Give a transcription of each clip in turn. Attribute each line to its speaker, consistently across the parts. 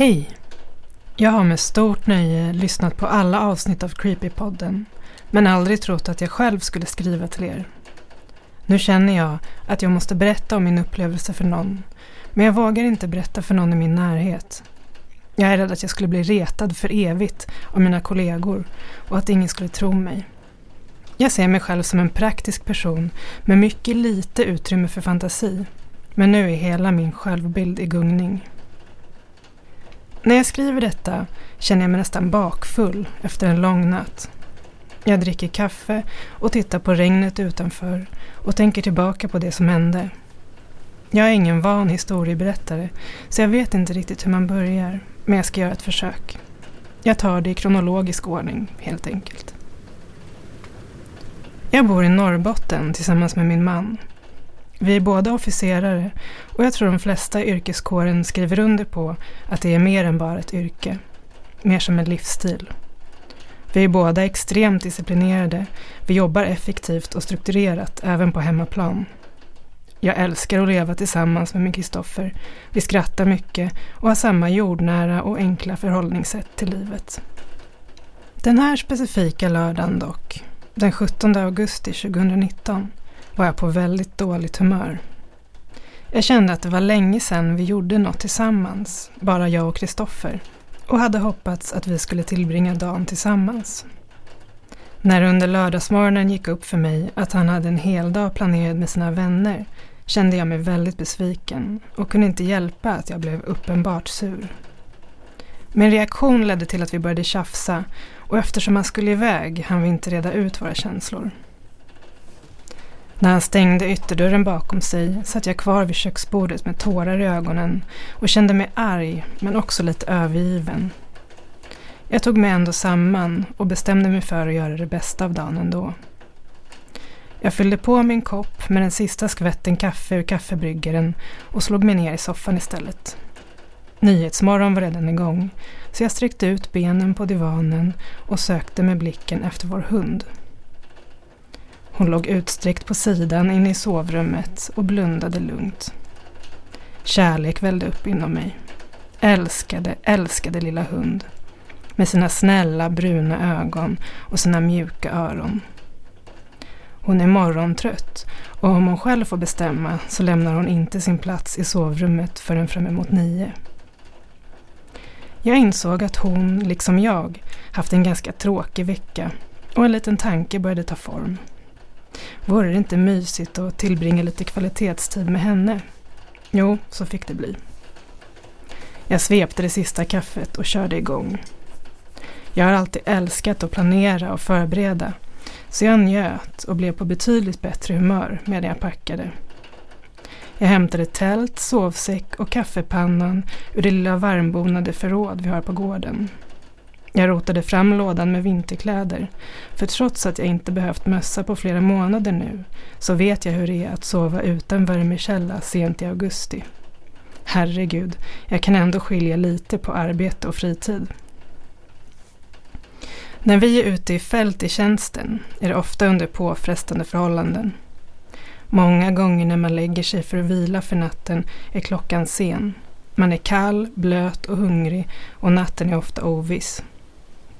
Speaker 1: Hej! Jag har med stort nöje lyssnat på alla avsnitt av Creepypodden men aldrig trott att jag själv skulle skriva till er. Nu känner jag att jag måste berätta om min upplevelse för någon men jag vågar inte berätta för någon i min närhet. Jag är rädd att jag skulle bli retad för evigt av mina kollegor och att ingen skulle tro mig. Jag ser mig själv som en praktisk person med mycket lite utrymme för fantasi. Men nu är hela min självbild i gungning. När jag skriver detta känner jag mig nästan bakfull efter en lång natt. Jag dricker kaffe och tittar på regnet utanför och tänker tillbaka på det som hände. Jag är ingen van historieberättare så jag vet inte riktigt hur man börjar, men jag ska göra ett försök. Jag tar det i kronologisk ordning, helt enkelt. Jag bor i Norrbotten tillsammans med min man. Vi är båda officerare och jag tror de flesta i yrkeskåren skriver under på att det är mer än bara ett yrke. Mer som en livsstil. Vi är båda extremt disciplinerade. Vi jobbar effektivt och strukturerat även på hemmaplan. Jag älskar att leva tillsammans med min Kristoffer. Vi skrattar mycket och har samma jordnära och enkla förhållningssätt till livet. Den här specifika lördagen dock, den 17 augusti 2019, var jag på väldigt dåligt humör. Jag kände att det var länge sedan vi gjorde något tillsammans, bara jag och Kristoffer, och hade hoppats att vi skulle tillbringa dagen tillsammans. När under lördagsmorgonen gick upp för mig att han hade en hel dag planerad med sina vänner kände jag mig väldigt besviken och kunde inte hjälpa att jag blev uppenbart sur. Min reaktion ledde till att vi började tjafsa och eftersom han skulle iväg hann vi inte reda ut våra känslor. När han stängde ytterdörren bakom sig satt jag kvar vid köksbordet med tårar i ögonen och kände mig arg men också lite övergiven. Jag tog mig ändå samman och bestämde mig för att göra det bästa av dagen ändå. Jag fyllde på min kopp med den sista skvätten kaffe ur kaffebryggaren och slog mig ner i soffan istället. Nyhetsmorgon var redan igång så jag sträckte ut benen på divanen och sökte med blicken efter vår hund. Hon låg utsträckt på sidan inne i sovrummet och blundade lugnt. Kärlek vällde upp inom mig. Älskade, älskade lilla hund. Med sina snälla bruna ögon och sina mjuka öron. Hon är morgontrött och om hon själv får bestämma så lämnar hon inte sin plats i sovrummet förrän framemot nio. Jag insåg att hon, liksom jag, haft en ganska tråkig vecka och en liten tanke började ta form. Vore det inte mysigt att tillbringa lite kvalitetstid med henne? Jo, så fick det bli. Jag svepte det sista kaffet och körde igång. Jag har alltid älskat att planera och förbereda så jag njöt och blev på betydligt bättre humör medan jag packade. Jag hämtade tält, sovsäck och kaffepannan ur det lilla varmbonade förråd vi har på gården. Jag rotade fram lådan med vinterkläder, för trots att jag inte behövt mössa på flera månader nu så vet jag hur det är att sova utan värmekälla sent i augusti. Herregud, jag kan ändå skilja lite på arbete och fritid. När vi är ute i fält i tjänsten är det ofta under påfrestande förhållanden. Många gånger när man lägger sig för att vila för natten är klockan sen. Man är kall, blöt och hungrig och natten är ofta oviss.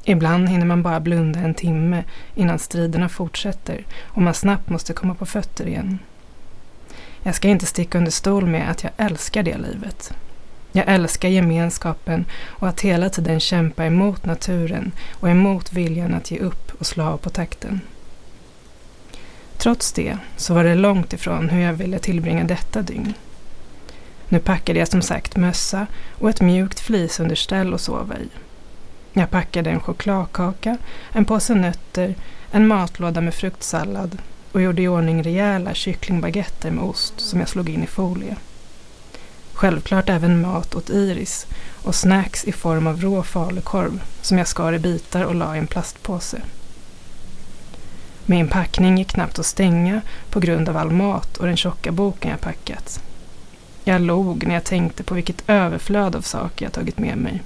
Speaker 1: Ibland hinner man bara blunda en timme innan striderna fortsätter och man snabbt måste komma på fötter igen. Jag ska inte sticka under stol med att jag älskar det livet. Jag älskar gemenskapen och att hela tiden kämpa emot naturen och emot viljan att ge upp och slå av på takten. Trots det så var det långt ifrån hur jag ville tillbringa detta dygn. Nu packade jag som sagt mössa och ett mjukt flisunderställ att sova i. Jag packade en chokladkaka, en påse nötter, en matlåda med fruktsallad och gjorde i ordning rejäla kycklingbaguetter med ost som jag slog in i folie. Självklart även mat åt Iris och snacks i form av rå falukorv som jag skar i bitar och la i en plastpåse. Min packning gick knappt att stänga på grund av all mat och den tjocka boken jag packat. Jag log när jag tänkte på vilket överflöd av saker jag tagit med mig.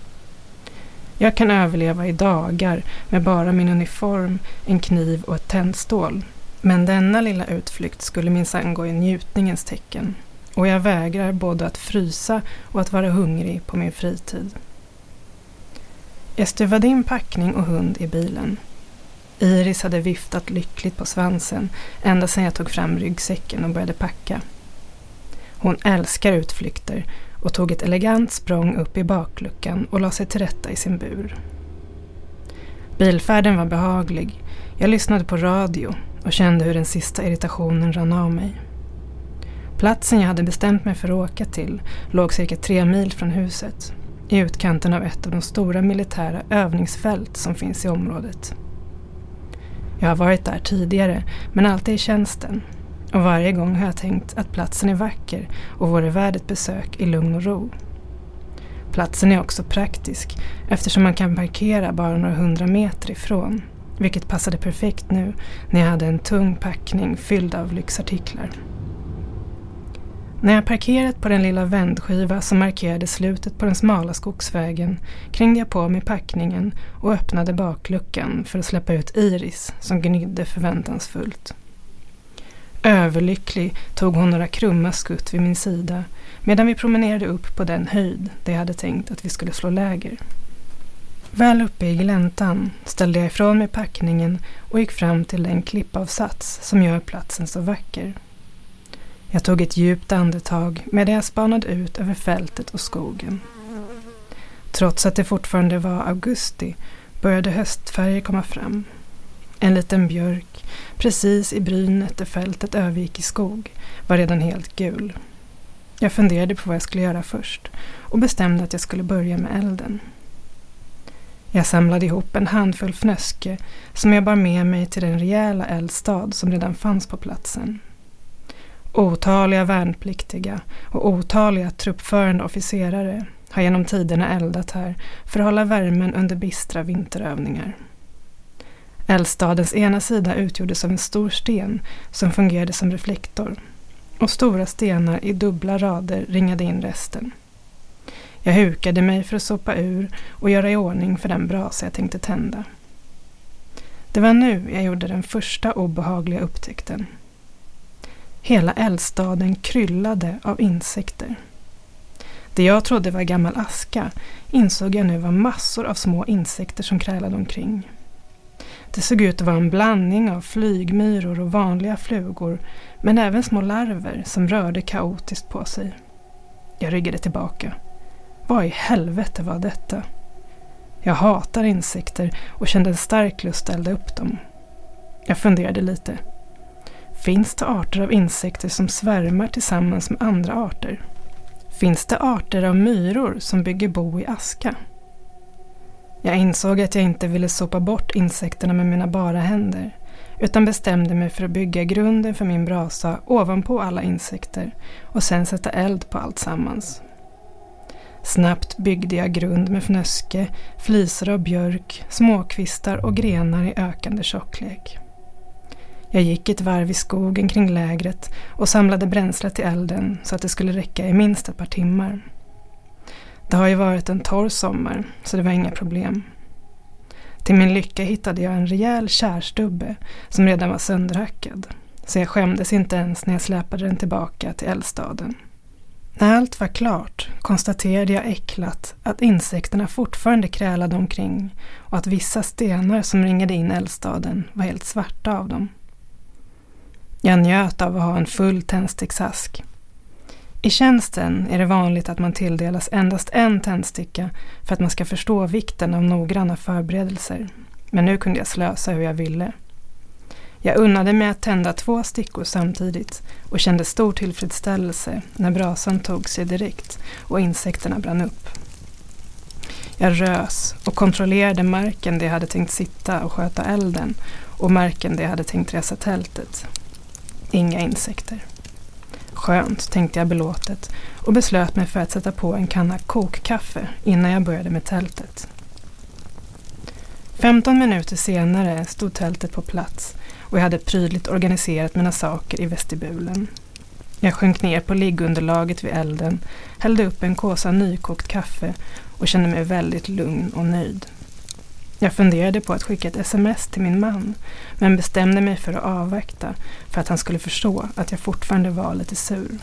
Speaker 1: Jag kan överleva i dagar med bara min uniform, en kniv och ett tändstål. Men denna lilla utflykt skulle minsann gå i njutningens tecken. Och jag vägrar både att frysa och att vara hungrig på min fritid. Jag stuvade in packning och hund i bilen. Iris hade viftat lyckligt på svansen ända sedan jag tog fram ryggsäcken och började packa. Hon älskar utflykter och tog ett elegant språng upp i bakluckan och la sig till rätta i sin bur. Bilfärden var behaglig. Jag lyssnade på radio och kände hur den sista irritationen rann av mig. Platsen jag hade bestämt mig för att åka till låg cirka tre mil från huset i utkanten av ett av de stora militära övningsfält som finns i området. Jag har varit där tidigare men alltid i tjänsten och varje gång har jag tänkt att platsen är vacker och vore värd ett besök i lugn och ro. Platsen är också praktisk eftersom man kan parkera bara några hundra meter ifrån vilket passade perfekt nu när jag hade en tung packning fylld av lyxartiklar. När jag parkerat på den lilla vändskiva som markerade slutet på den smala skogsvägen krängde jag på mig packningen och öppnade bakluckan för att släppa ut Iris som gnydde förväntansfullt. Överlycklig tog hon några krumma skutt vid min sida medan vi promenerade upp på den höjd där jag hade tänkt att vi skulle slå läger. Väl uppe i gläntan ställde jag ifrån mig packningen och gick fram till den klippavsats som gör platsen så vacker. Jag tog ett djupt andetag medan jag spanade ut över fältet och skogen. Trots att det fortfarande var augusti började höstfärger komma fram. En liten björk, precis i brynet där fältet övergick i skog, var redan helt gul. Jag funderade på vad jag skulle göra först och bestämde att jag skulle börja med elden. Jag samlade ihop en handfull fnöske som jag bar med mig till den rejäla eldstad som redan fanns på platsen. Otaliga värnpliktiga och otaliga truppförande officerare har genom tiderna eldat här för att hålla värmen under bistra vinterövningar. Eldstadens ena sida utgjordes av en stor sten som fungerade som reflektor och stora stenar i dubbla rader ringade in resten. Jag hukade mig för att sopa ur och göra i ordning för den brasa jag tänkte tända. Det var nu jag gjorde den första obehagliga upptäckten. Hela eldstaden kryllade av insekter. Det jag trodde var gammal aska insåg jag nu var massor av små insekter som krälade omkring. Det såg ut att vara en blandning av flygmyror och vanliga flugor men även små larver som rörde kaotiskt på sig. Jag ryggade tillbaka. Vad i helvete var detta? Jag hatar insekter och kände en stark lust att elda upp dem. Jag funderade lite. Finns det arter av insekter som svärmar tillsammans med andra arter? Finns det arter av myror som bygger bo i aska? Jag insåg att jag inte ville sopa bort insekterna med mina bara händer utan bestämde mig för att bygga grunden för min brasa ovanpå alla insekter och sen sätta eld på allt sammans. Snabbt byggde jag grund med fnöske, flisor av björk, småkvistar och grenar i ökande tjocklek. Jag gick ett varv i skogen kring lägret och samlade bränsle till elden så att det skulle räcka i minst ett par timmar. Det har ju varit en torr sommar så det var inga problem. Till min lycka hittade jag en rejäl kärstubbe som redan var sönderhackad. Så jag skämdes inte ens när jag släpade den tillbaka till eldstaden. När allt var klart konstaterade jag äcklat att insekterna fortfarande krälade omkring och att vissa stenar som ringade in eldstaden var helt svarta av dem. Jag njöt av att ha en full tändsticksask. I tjänsten är det vanligt att man tilldelas endast en tändsticka för att man ska förstå vikten av noggranna förberedelser. Men nu kunde jag slösa hur jag ville. Jag unnade mig att tända två stickor samtidigt och kände stor tillfredsställelse när brasan tog sig direkt och insekterna brann upp. Jag rös och kontrollerade marken där jag hade tänkt sitta och sköta elden och marken där jag hade tänkt resa tältet. Inga insekter. Skönt, tänkte jag belåtet och beslöt mig för att sätta på en kanna kokkaffe innan jag började med tältet. 15 minuter senare stod tältet på plats och jag hade prydligt organiserat mina saker i vestibulen. Jag sjönk ner på liggunderlaget vid elden, hällde upp en kåsa nykokt kaffe och kände mig väldigt lugn och nöjd. Jag funderade på att skicka ett sms till min man men bestämde mig för att avvakta för att han skulle förstå att jag fortfarande var lite sur.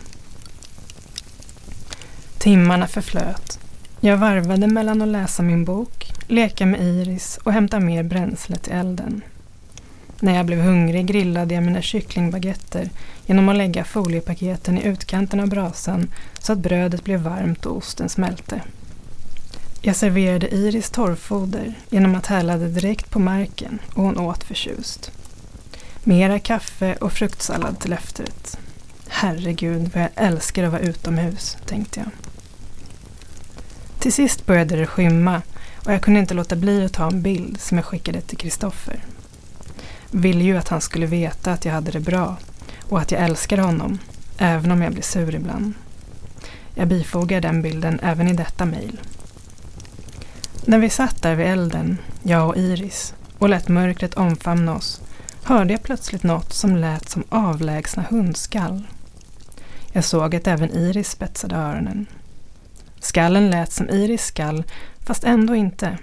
Speaker 1: Timmarna förflöt. Jag varvade mellan att läsa min bok, leka med Iris och hämta mer bränsle till elden. När jag blev hungrig grillade jag mina kycklingbaguetter genom att lägga foliepaketen i utkanten av brasan så att brödet blev varmt och osten smälte. Jag serverade Iris torrfoder genom att hälla det direkt på marken och hon åt förtjust. Mera kaffe och fruktsallad till efterrätt. Herregud vad jag älskar att vara utomhus, tänkte jag. Till sist började det skymma och jag kunde inte låta bli att ta en bild som jag skickade till Kristoffer. Ville ju att han skulle veta att jag hade det bra och att jag älskar honom, även om jag blir sur ibland. Jag bifogar den bilden även i detta mejl. När vi satt där vid elden, jag och Iris, och lät mörkret omfamna oss, hörde jag plötsligt något som lät som avlägsna hundskall. Jag såg att även Iris spetsade öronen. Skallen lät som Iris skall, fast ändå inte.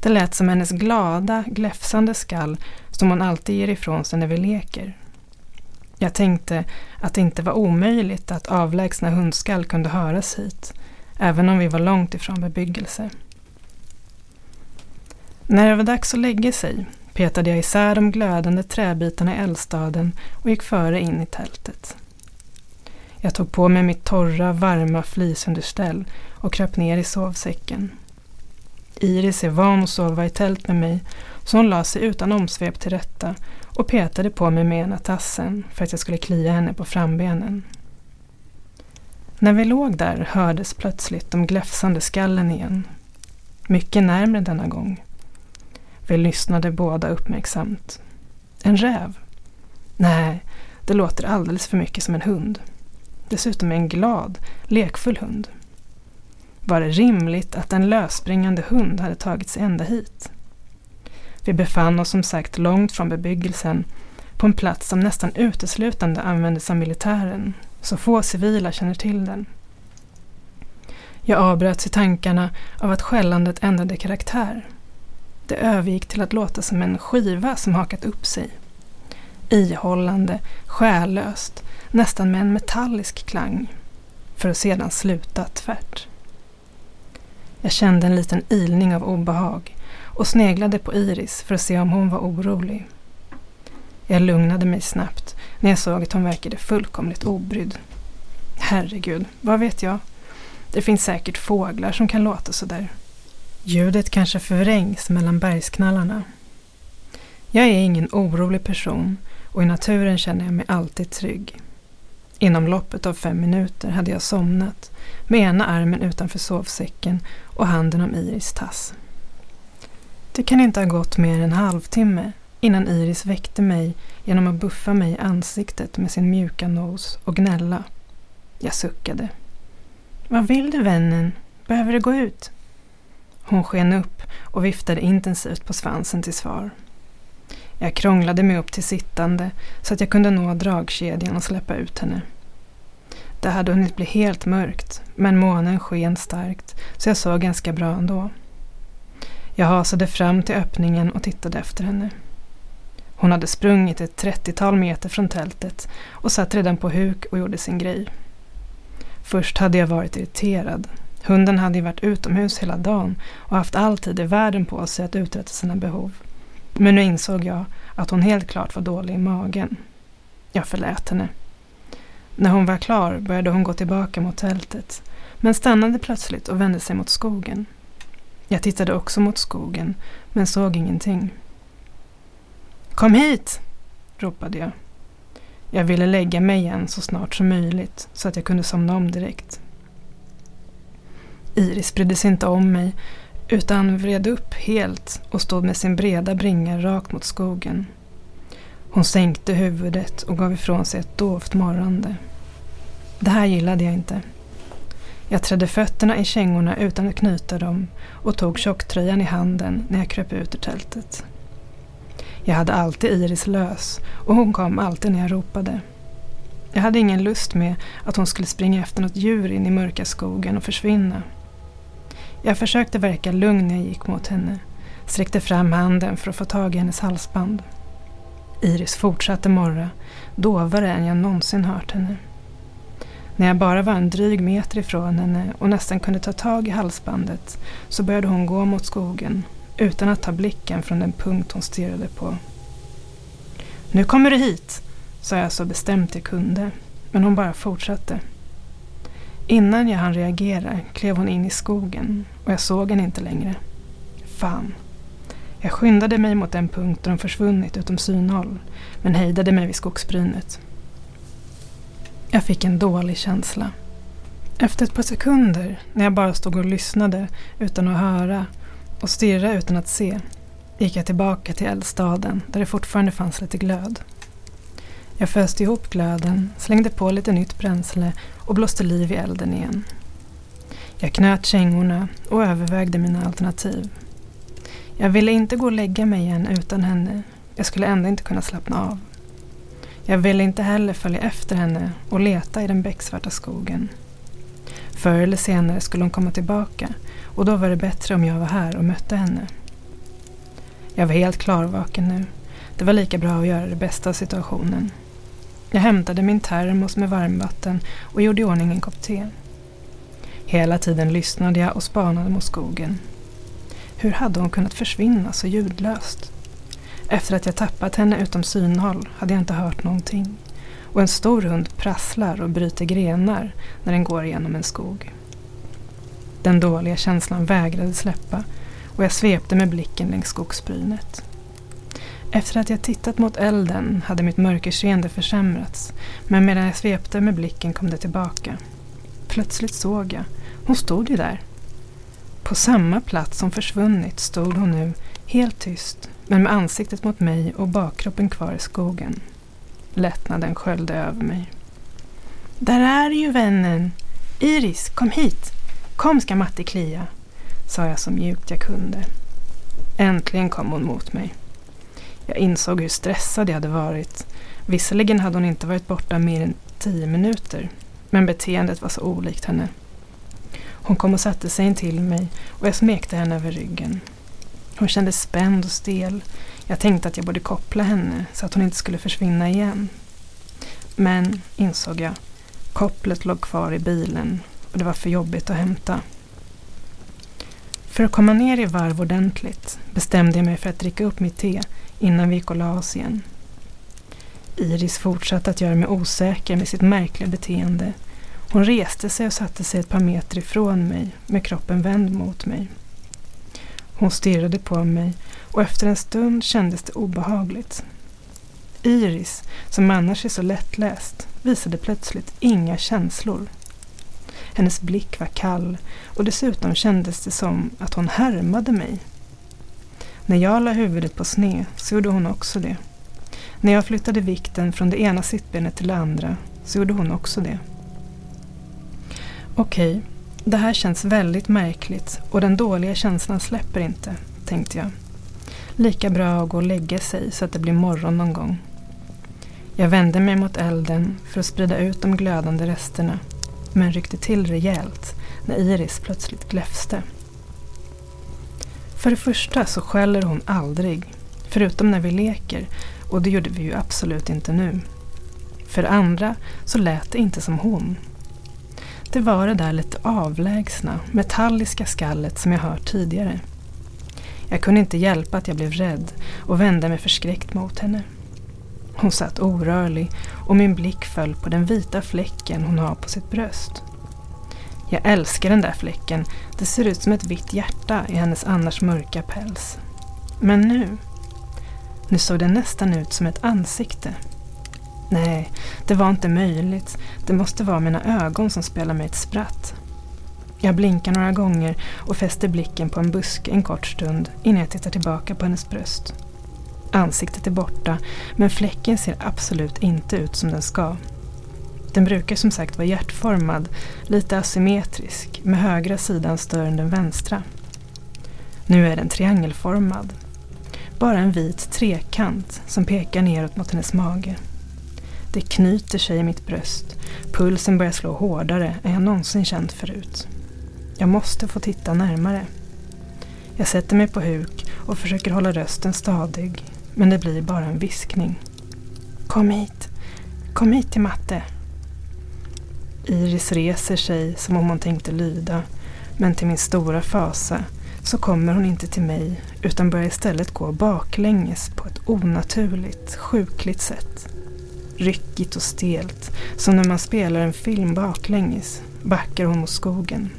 Speaker 1: Det lät som hennes glada, gläfsande skall som hon alltid ger ifrån sig när vi leker. Jag tänkte att det inte var omöjligt att avlägsna hundskall kunde höras hit, även om vi var långt ifrån bebyggelse. När det var dags att lägga sig petade jag isär de glödande träbitarna i eldstaden och gick före in i tältet. Jag tog på mig mitt torra, varma flisunderställ och kröp ner i sovsäcken. Iris är van att sova i tält med mig så hon la sig utan omsvep till rätta och petade på mig med ena tassen för att jag skulle klia henne på frambenen. När vi låg där hördes plötsligt de gläfsande skallen igen. Mycket närmre denna gång. Vi lyssnade båda uppmärksamt. En räv? Nej, det låter alldeles för mycket som en hund. Dessutom en glad, lekfull hund. Var det rimligt att en lösspringande hund hade tagit sig ända hit? Vi befann oss som sagt långt från bebyggelsen på en plats som nästan uteslutande användes av militären, så få civila känner till den. Jag avbröts i tankarna av att skällandet ändrade karaktär. Det övergick till att låta som en skiva som hakat upp sig. Ihållande, själlöst, nästan med en metallisk klang, för att sedan sluta tvärt. Jag kände en liten ilning av obehag och sneglade på Iris för att se om hon var orolig. Jag lugnade mig snabbt när jag såg att hon verkade fullkomligt obrydd. Herregud, vad vet jag? Det finns säkert fåglar som kan låta så där. Ljudet kanske förvrängs mellan bergsknallarna. Jag är ingen orolig person och i naturen känner jag mig alltid trygg. Inom loppet av fem minuter hade jag somnat med ena armen utanför sovsäcken och handen om Iris tass. Det kan inte ha gått mer än en halvtimme innan Iris väckte mig genom att buffa mig i ansiktet med sin mjuka nos och gnälla. Jag suckade. Vad vill du vännen? Behöver du gå ut? Hon sken upp och viftade intensivt på svansen till svar. Jag krånglade mig upp till sittande så att jag kunde nå dragkedjan och släppa ut henne. Det hade hunnit bli helt mörkt, men månen sken starkt så jag såg ganska bra ändå. Jag hasade fram till öppningen och tittade efter henne. Hon hade sprungit ett trettiotal meter från tältet och satt redan på huk och gjorde sin grej. Först hade jag varit irriterad. Hunden hade ju varit utomhus hela dagen och haft all tid i världen på sig att uträtta sina behov. Men nu insåg jag att hon helt klart var dålig i magen. Jag förlät henne. När hon var klar började hon gå tillbaka mot tältet, men stannade plötsligt och vände sig mot skogen. Jag tittade också mot skogen, men såg ingenting. Kom hit! ropade jag. Jag ville lägga mig igen så snart som möjligt så att jag kunde somna om direkt. Iris brydde sig inte om mig utan vred upp helt och stod med sin breda bringa rakt mot skogen. Hon sänkte huvudet och gav ifrån sig ett dovt morrande. Det här gillade jag inte. Jag trädde fötterna i kängorna utan att knyta dem och tog tjocktröjan i handen när jag kröp ut ur tältet. Jag hade alltid Iris lös och hon kom alltid när jag ropade. Jag hade ingen lust med att hon skulle springa efter något djur in i mörka skogen och försvinna. Jag försökte verka lugn när jag gick mot henne, sträckte fram handen för att få tag i hennes halsband. Iris fortsatte morra, dovare än jag någonsin hört henne. När jag bara var en dryg meter ifrån henne och nästan kunde ta tag i halsbandet så började hon gå mot skogen utan att ta blicken från den punkt hon stirrade på. Nu kommer du hit, sa jag så bestämt jag kunde, men hon bara fortsatte. Innan jag hann reagera klev hon in i skogen och jag såg henne inte längre. Fan. Jag skyndade mig mot den punkt där hon försvunnit utom synhåll, men hejdade mig vid skogsbrynet. Jag fick en dålig känsla. Efter ett par sekunder, när jag bara stod och lyssnade utan att höra och stirra utan att se, gick jag tillbaka till eldstaden där det fortfarande fanns lite glöd. Jag föste ihop glöden, slängde på lite nytt bränsle och blåste liv i elden igen. Jag knöt kängorna och övervägde mina alternativ. Jag ville inte gå och lägga mig igen utan henne. Jag skulle ändå inte kunna slappna av. Jag ville inte heller följa efter henne och leta i den becksvarta skogen. Förr eller senare skulle hon komma tillbaka och då var det bättre om jag var här och mötte henne. Jag var helt klarvaken nu. Det var lika bra att göra det bästa av situationen. Jag hämtade min termos med varmvatten och gjorde i ordning en kopp te. Hela tiden lyssnade jag och spanade mot skogen. Hur hade hon kunnat försvinna så ljudlöst? Efter att jag tappat henne utom synhåll hade jag inte hört någonting. Och en stor hund prasslar och bryter grenar när den går igenom en skog. Den dåliga känslan vägrade släppa och jag svepte med blicken längs skogsbrynet. Efter att jag tittat mot elden hade mitt mörkerseende försämrats men medan jag svepte med blicken kom det tillbaka. Plötsligt såg jag. Hon stod ju där. På samma plats som försvunnit stod hon nu, helt tyst, men med ansiktet mot mig och bakkroppen kvar i skogen. Lättnaden sköljde över mig. Där är ju vännen! Iris, kom hit! Kom ska Matti klia, sa jag så mjukt jag kunde. Äntligen kom hon mot mig. Jag insåg hur stressad jag hade varit. Visserligen hade hon inte varit borta mer än tio minuter, men beteendet var så olikt henne. Hon kom och satte sig in till mig och jag smekte henne över ryggen. Hon kändes spänd och stel. Jag tänkte att jag borde koppla henne så att hon inte skulle försvinna igen. Men, insåg jag, kopplet låg kvar i bilen och det var för jobbigt att hämta. För att komma ner i varv ordentligt bestämde jag mig för att dricka upp mitt te innan vi gick och la oss igen. Iris fortsatte att göra mig osäker med sitt märkliga beteende. Hon reste sig och satte sig ett par meter ifrån mig med kroppen vänd mot mig. Hon stirrade på mig och efter en stund kändes det obehagligt. Iris, som annars är så lättläst, visade plötsligt inga känslor. Hennes blick var kall och dessutom kändes det som att hon härmade mig. När jag la huvudet på sned så gjorde hon också det. När jag flyttade vikten från det ena sittbenet till det andra så gjorde hon också det. Okej, det här känns väldigt märkligt och den dåliga känslan släpper inte, tänkte jag. Lika bra att gå och lägga sig så att det blir morgon någon gång. Jag vände mig mot elden för att sprida ut de glödande resterna men ryckte till rejält när Iris plötsligt gläfste. För det första så skäller hon aldrig, förutom när vi leker och det gjorde vi ju absolut inte nu. För det andra så lät det inte som hon. Det var det där lite avlägsna, metalliska skallet som jag hört tidigare. Jag kunde inte hjälpa att jag blev rädd och vände mig förskräckt mot henne. Hon satt orörlig och min blick föll på den vita fläcken hon har på sitt bröst. Jag älskar den där fläcken. Det ser ut som ett vitt hjärta i hennes annars mörka päls. Men nu? Nu såg den nästan ut som ett ansikte. Nej, det var inte möjligt. Det måste vara mina ögon som spelar mig ett spratt. Jag blinkar några gånger och fäster blicken på en buske en kort stund innan jag tittar tillbaka på hennes bröst. Ansiktet är borta, men fläcken ser absolut inte ut som den ska. Den brukar som sagt vara hjärtformad, lite asymmetrisk, med högra sidan större än den vänstra. Nu är den triangelformad. Bara en vit trekant som pekar neråt mot hennes mage. Det knyter sig i mitt bröst. Pulsen börjar slå hårdare än jag någonsin känt förut. Jag måste få titta närmare. Jag sätter mig på huk och försöker hålla rösten stadig, men det blir bara en viskning. Kom hit. Kom hit till matte. Iris reser sig som om hon tänkte lyda, men till min stora fasa så kommer hon inte till mig utan börjar istället gå baklänges på ett onaturligt, sjukligt sätt. Ryckigt och stelt, som när man spelar en film baklänges, backar hon mot skogen.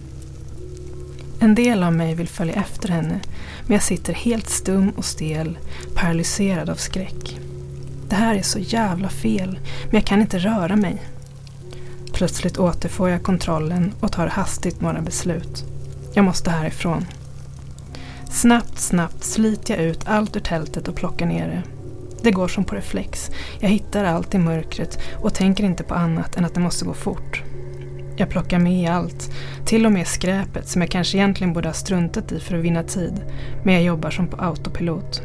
Speaker 1: En del av mig vill följa efter henne, men jag sitter helt stum och stel, paralyserad av skräck. Det här är så jävla fel, men jag kan inte röra mig. Plötsligt återfår jag kontrollen och tar hastigt några beslut. Jag måste härifrån. Snabbt, snabbt sliter jag ut allt ur tältet och plockar ner det. Det går som på reflex. Jag hittar allt i mörkret och tänker inte på annat än att det måste gå fort. Jag plockar med allt, till och med skräpet som jag kanske egentligen borde ha struntat i för att vinna tid. Men jag jobbar som på autopilot.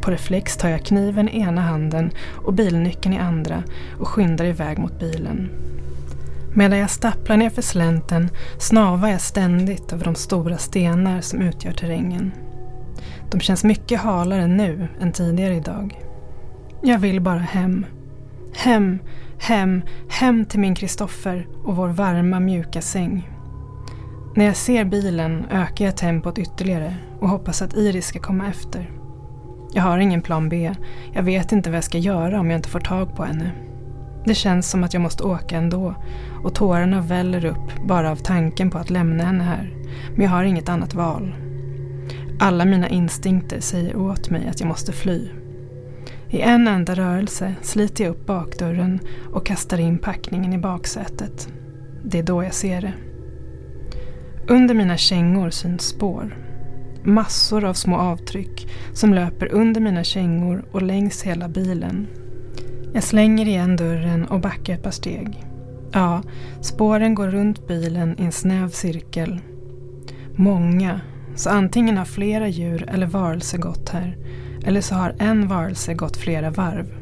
Speaker 1: På reflex tar jag kniven i ena handen och bilnyckeln i andra och skyndar iväg mot bilen. Medan jag stapplar ner för slänten snavar jag ständigt över de stora stenar som utgör terrängen. De känns mycket halare nu än tidigare idag. Jag vill bara hem. Hem, hem, hem till min Kristoffer och vår varma mjuka säng. När jag ser bilen ökar jag tempot ytterligare och hoppas att Iris ska komma efter. Jag har ingen plan B. Jag vet inte vad jag ska göra om jag inte får tag på henne. Det känns som att jag måste åka ändå och tårarna väller upp bara av tanken på att lämna henne här. Men jag har inget annat val. Alla mina instinkter säger åt mig att jag måste fly. I en enda rörelse sliter jag upp bakdörren och kastar in packningen i baksätet. Det är då jag ser det. Under mina kängor syns spår. Massor av små avtryck som löper under mina kängor och längs hela bilen. Jag slänger igen dörren och backar ett par steg. Ja, spåren går runt bilen i en snäv cirkel. Många, så antingen har flera djur eller varelser gått här. Eller så har en varelse gått flera varv.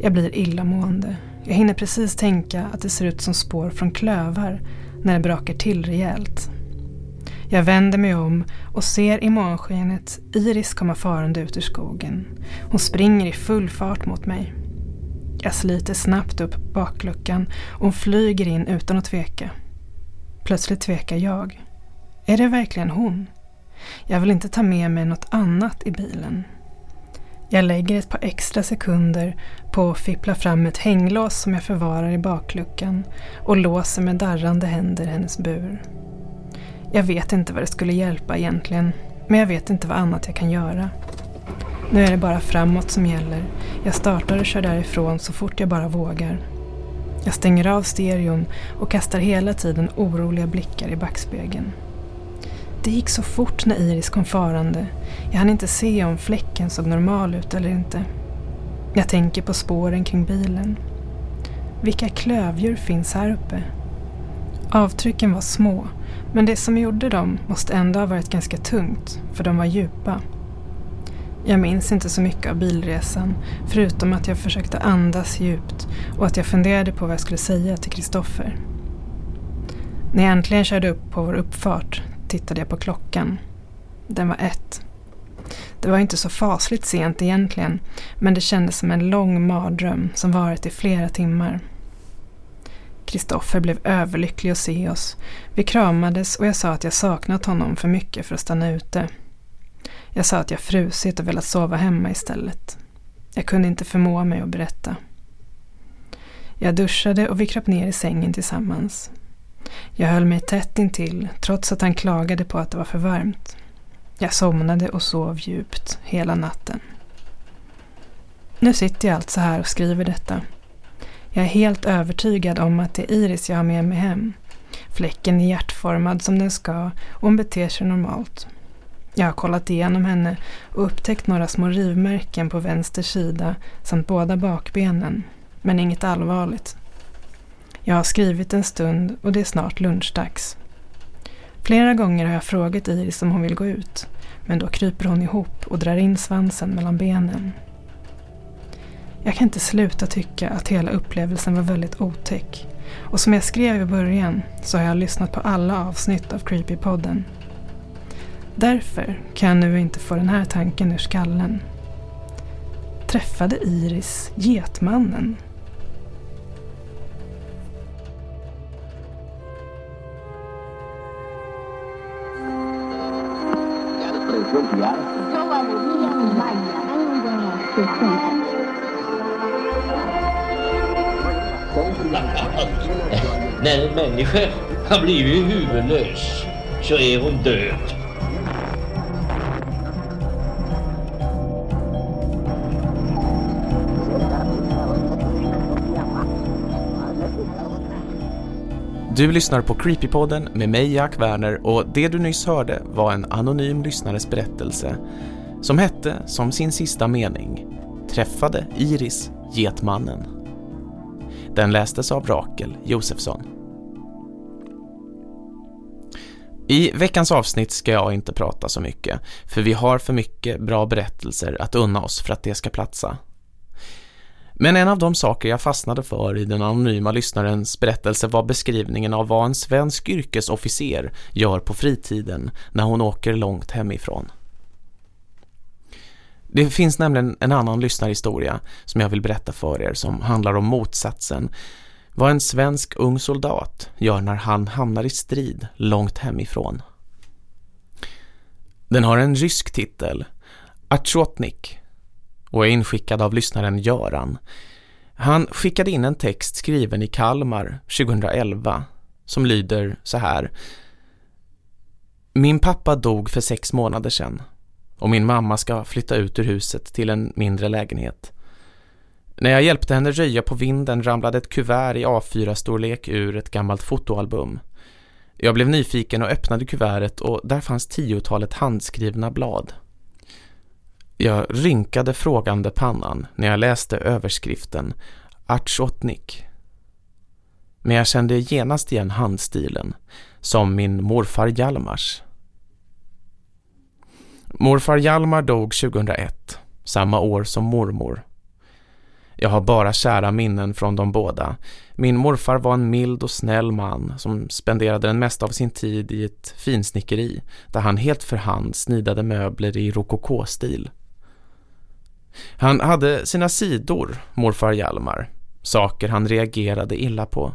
Speaker 1: Jag blir illamående. Jag hinner precis tänka att det ser ut som spår från klövar när det brakar till rejält. Jag vänder mig om och ser i månskenet Iris komma farande ut ur skogen. Hon springer i full fart mot mig. Jag sliter snabbt upp bakluckan och hon flyger in utan att tveka. Plötsligt tvekar jag. Är det verkligen hon? Jag vill inte ta med mig något annat i bilen. Jag lägger ett par extra sekunder på att fippla fram ett hänglås som jag förvarar i bakluckan och låser med darrande händer hennes bur. Jag vet inte vad det skulle hjälpa egentligen, men jag vet inte vad annat jag kan göra. Nu är det bara framåt som gäller. Jag startar och kör därifrån så fort jag bara vågar. Jag stänger av stereon och kastar hela tiden oroliga blickar i backspegeln. Det gick så fort när Iris kom farande. Jag hann inte se om fläcken såg normal ut eller inte. Jag tänker på spåren kring bilen. Vilka klövdjur finns här uppe? Avtrycken var små, men det som gjorde dem måste ändå ha varit ganska tungt, för de var djupa. Jag minns inte så mycket av bilresan, förutom att jag försökte andas djupt och att jag funderade på vad jag skulle säga till Kristoffer. När jag äntligen körde upp på vår uppfart tittade jag på klockan. Den var ett. Det var inte så fasligt sent egentligen, men det kändes som en lång mardröm som varit i flera timmar. Kristoffer blev överlycklig att se oss. Vi kramades och jag sa att jag saknat honom för mycket för att stanna ute. Jag sa att jag frusit och velat sova hemma istället. Jag kunde inte förmå mig att berätta. Jag duschade och vi kröp ner i sängen tillsammans. Jag höll mig tätt intill trots att han klagade på att det var för varmt. Jag somnade och sov djupt hela natten. Nu sitter jag alltså här och skriver detta. Jag är helt övertygad om att det är Iris jag har med mig hem. Fläcken är hjärtformad som den ska och hon beter sig normalt. Jag har kollat igenom henne och upptäckt några små rivmärken på vänster sida samt båda bakbenen, men inget allvarligt. Jag har skrivit en stund och det är snart lunchdags. Flera gånger har jag frågat Iris om hon vill gå ut, men då kryper hon ihop och drar in svansen mellan benen. Jag kan inte sluta tycka att hela upplevelsen var väldigt otäck. Och som jag skrev i början så har jag lyssnat på alla avsnitt av Creepypodden. Därför kan jag nu inte få den här tanken ur skallen. Träffade Iris getmannen?
Speaker 2: När en människa har blivit huvudlös så är hon död.
Speaker 3: Du lyssnar på Creepypodden med mig Jack Werner och det du nyss hörde var en anonym lyssnares berättelse som hette som sin sista mening Träffade Iris Getmannen. Den lästes av Rakel Josefsson. I veckans avsnitt ska jag inte prata så mycket för vi har för mycket bra berättelser att unna oss för att det ska platsa. Men en av de saker jag fastnade för i den anonyma lyssnarens berättelse var beskrivningen av vad en svensk yrkesofficer gör på fritiden när hon åker långt hemifrån. Det finns nämligen en annan lyssnarhistoria som jag vill berätta för er som handlar om motsatsen. Vad en svensk ung soldat gör när han hamnar i strid långt hemifrån. Den har en rysk titel, Atchotnik och är inskickad av lyssnaren Göran. Han skickade in en text skriven i Kalmar 2011 som lyder så här. Min pappa dog för sex månader sedan och min mamma ska flytta ut ur huset till en mindre lägenhet. När jag hjälpte henne röja på vinden ramlade ett kuvert i A4-storlek ur ett gammalt fotoalbum. Jag blev nyfiken och öppnade kuvertet och där fanns tiotalet handskrivna blad. Jag rynkade frågande pannan när jag läste överskriften Artsotnik. Men jag kände genast igen handstilen, som min morfar Hjalmars. Morfar Hjalmar dog 2001, samma år som mormor. Jag har bara kära minnen från de båda. Min morfar var en mild och snäll man som spenderade den mesta av sin tid i ett finsnickeri där han helt för hand snidade möbler i rokokostil. Han hade sina sidor, morfar Hjalmar, saker han reagerade illa på.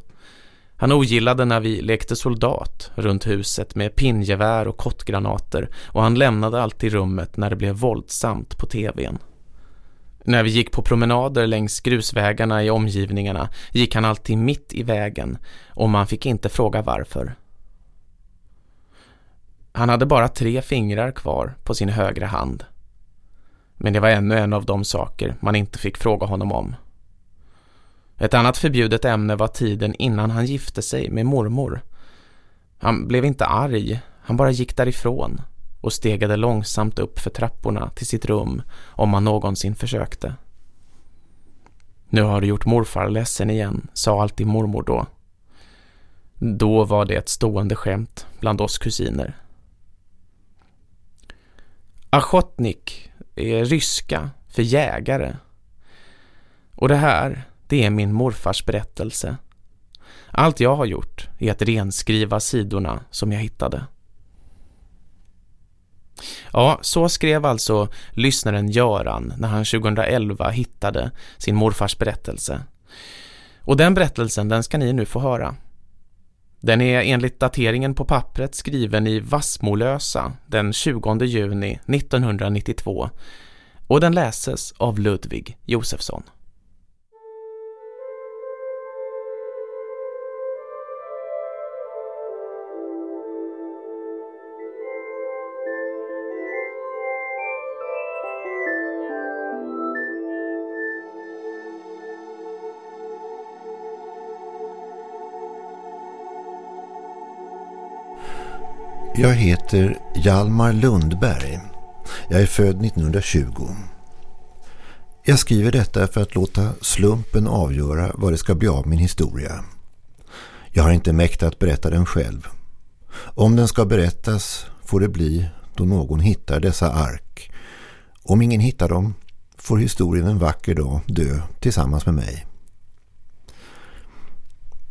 Speaker 3: Han ogillade när vi lekte soldat runt huset med pinngevär och kottgranater och han lämnade alltid rummet när det blev våldsamt på tvn. När vi gick på promenader längs grusvägarna i omgivningarna gick han alltid mitt i vägen och man fick inte fråga varför. Han hade bara tre fingrar kvar på sin högra hand. Men det var ännu en av de saker man inte fick fråga honom om. Ett annat förbjudet ämne var tiden innan han gifte sig med mormor. Han blev inte arg, han bara gick därifrån och stegade långsamt upp för trapporna till sitt rum om han någonsin försökte. Nu har du gjort morfar ledsen igen, sa alltid mormor då. Då var det ett stående skämt bland oss kusiner. Achotnik är ryska för jägare. Och det här, det är min morfars berättelse. Allt jag har gjort är att renskriva sidorna som jag hittade. Ja, så skrev alltså lyssnaren Göran när han 2011 hittade sin morfars berättelse. Och den berättelsen, den ska ni nu få höra. Den är enligt dateringen på pappret skriven i Vassmolösa den 20 juni 1992 och den läses av Ludvig Josefsson.
Speaker 4: Jag heter Jalmar Lundberg. Jag är född 1920. Jag skriver detta för att låta slumpen avgöra vad det ska bli av min historia. Jag har inte mäktat att berätta den själv. Om den ska berättas får det bli då någon hittar dessa ark. Om ingen hittar dem får historien en vacker dag dö tillsammans med mig.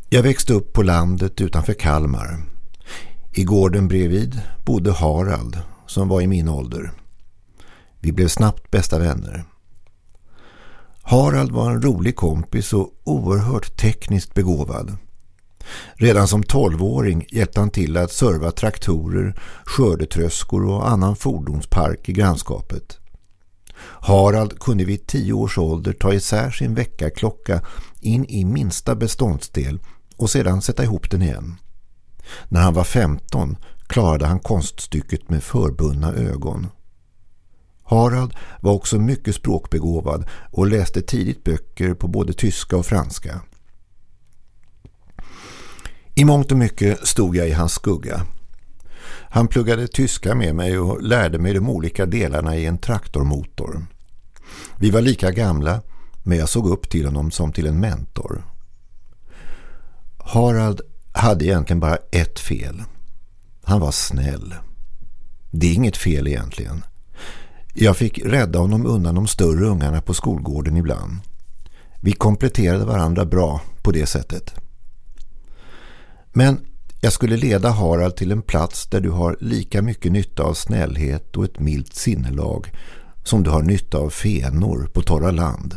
Speaker 4: Jag växte upp på landet utanför Kalmar i gården bredvid bodde Harald som var i min ålder. Vi blev snabbt bästa vänner. Harald var en rolig kompis och oerhört tekniskt begåvad. Redan som tolvåring hjälpte han till att serva traktorer, skördetröskor och annan fordonspark i grannskapet. Harald kunde vid tio års ålder ta isär sin väckarklocka in i minsta beståndsdel och sedan sätta ihop den igen. När han var 15 klarade han konststycket med förbundna ögon. Harald var också mycket språkbegåvad och läste tidigt böcker på både tyska och franska. I mångt och mycket stod jag i hans skugga. Han pluggade tyska med mig och lärde mig de olika delarna i en traktormotor. Vi var lika gamla men jag såg upp till honom som till en mentor. Harald hade egentligen bara ett fel. Han var snäll. Det är inget fel egentligen. Jag fick rädda honom undan de större ungarna på skolgården ibland. Vi kompletterade varandra bra på det sättet. Men jag skulle leda Harald till en plats där du har lika mycket nytta av snällhet och ett milt sinnelag som du har nytta av fenor på torra land.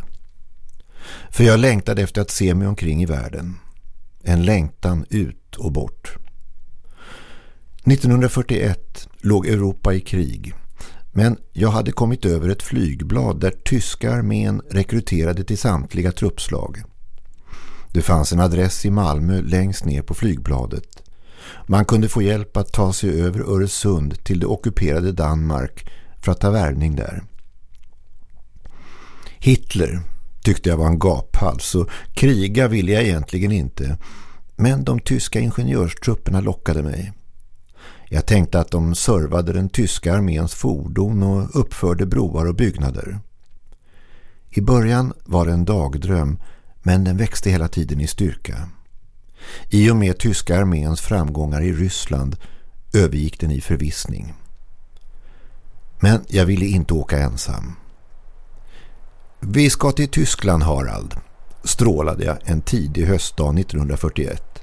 Speaker 4: För jag längtade efter att se mig omkring i världen. En längtan ut och bort. 1941 låg Europa i krig. Men jag hade kommit över ett flygblad där tyska armén rekryterade till samtliga truppslag. Det fanns en adress i Malmö längst ner på flygbladet. Man kunde få hjälp att ta sig över Öresund till det ockuperade Danmark för att ta värvning där. Hitler tyckte jag var en gaphals och kriga ville jag egentligen inte. Men de tyska ingenjörstrupperna lockade mig. Jag tänkte att de servade den tyska arméns fordon och uppförde broar och byggnader. I början var det en dagdröm men den växte hela tiden i styrka. I och med tyska arméns framgångar i Ryssland övergick den i förvissning. Men jag ville inte åka ensam. Vi ska till Tyskland, Harald, strålade jag en tidig höstdag 1941.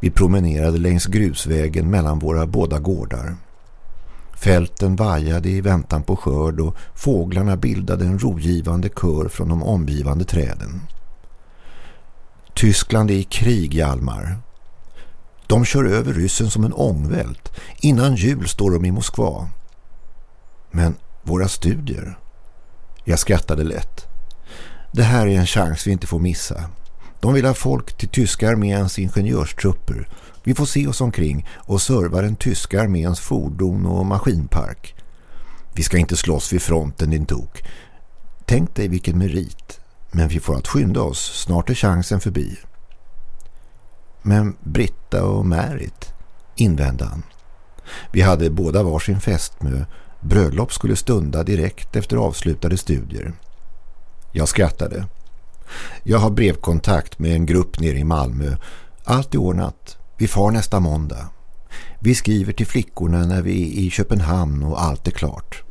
Speaker 4: Vi promenerade längs grusvägen mellan våra båda gårdar. Fälten vajade i väntan på skörd och fåglarna bildade en rogivande kör från de omgivande träden. Tyskland är i krig, Hjalmar. De kör över ryssen som en ångvält. Innan jul står de i Moskva. Men våra studier... Jag skrattade lätt. Det här är en chans vi inte får missa. De vill ha folk till tyska arméns ingenjörstrupper. Vi får se oss omkring och serva den tyska arméns fordon och maskinpark. Vi ska inte slåss vid fronten, din tok. Tänk dig vilken merit. Men vi får att skynda oss. Snart är chansen förbi. Men Britta och Märit, invände han. Vi hade båda varsin fästmö. Bröllop skulle stunda direkt efter avslutade studier. Jag skrattade. Jag har brevkontakt med en grupp nere i Malmö. Allt är ordnat. Vi far nästa måndag. Vi skriver till flickorna när vi är i Köpenhamn och allt är klart.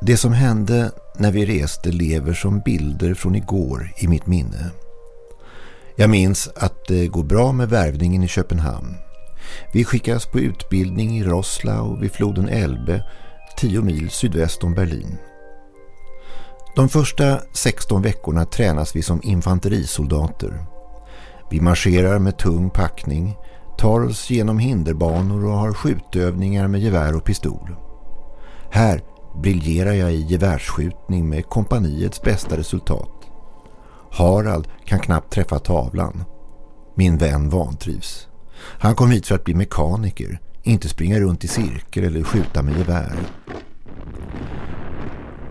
Speaker 4: Det som hände när vi reste lever som bilder från igår i mitt minne. Jag minns att det går bra med värvningen i Köpenhamn. Vi skickas på utbildning i Roslau vid floden Elbe, 10 mil sydväst om Berlin. De första 16 veckorna tränas vi som infanterisoldater. Vi marscherar med tung packning, tar oss genom hinderbanor och har skjutövningar med gevär och pistol. Här briljerar jag i gevärsskjutning med kompaniets bästa resultat. Harald kan knappt träffa tavlan. Min vän vantrivs. Han kom hit för att bli mekaniker, inte springa runt i cirkel eller skjuta med gevär.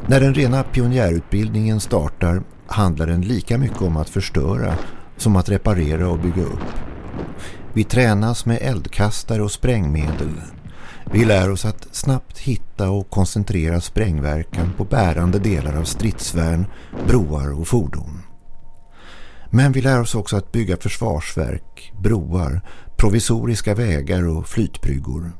Speaker 4: När den rena pionjärutbildningen startar handlar den lika mycket om att förstöra som att reparera och bygga upp. Vi tränas med eldkastare och sprängmedel. Vi lär oss att snabbt hitta och koncentrera sprängverkan på bärande delar av stridsvärn, broar och fordon. Men vi lär oss också att bygga försvarsverk, broar, provisoriska vägar och flytbryggor.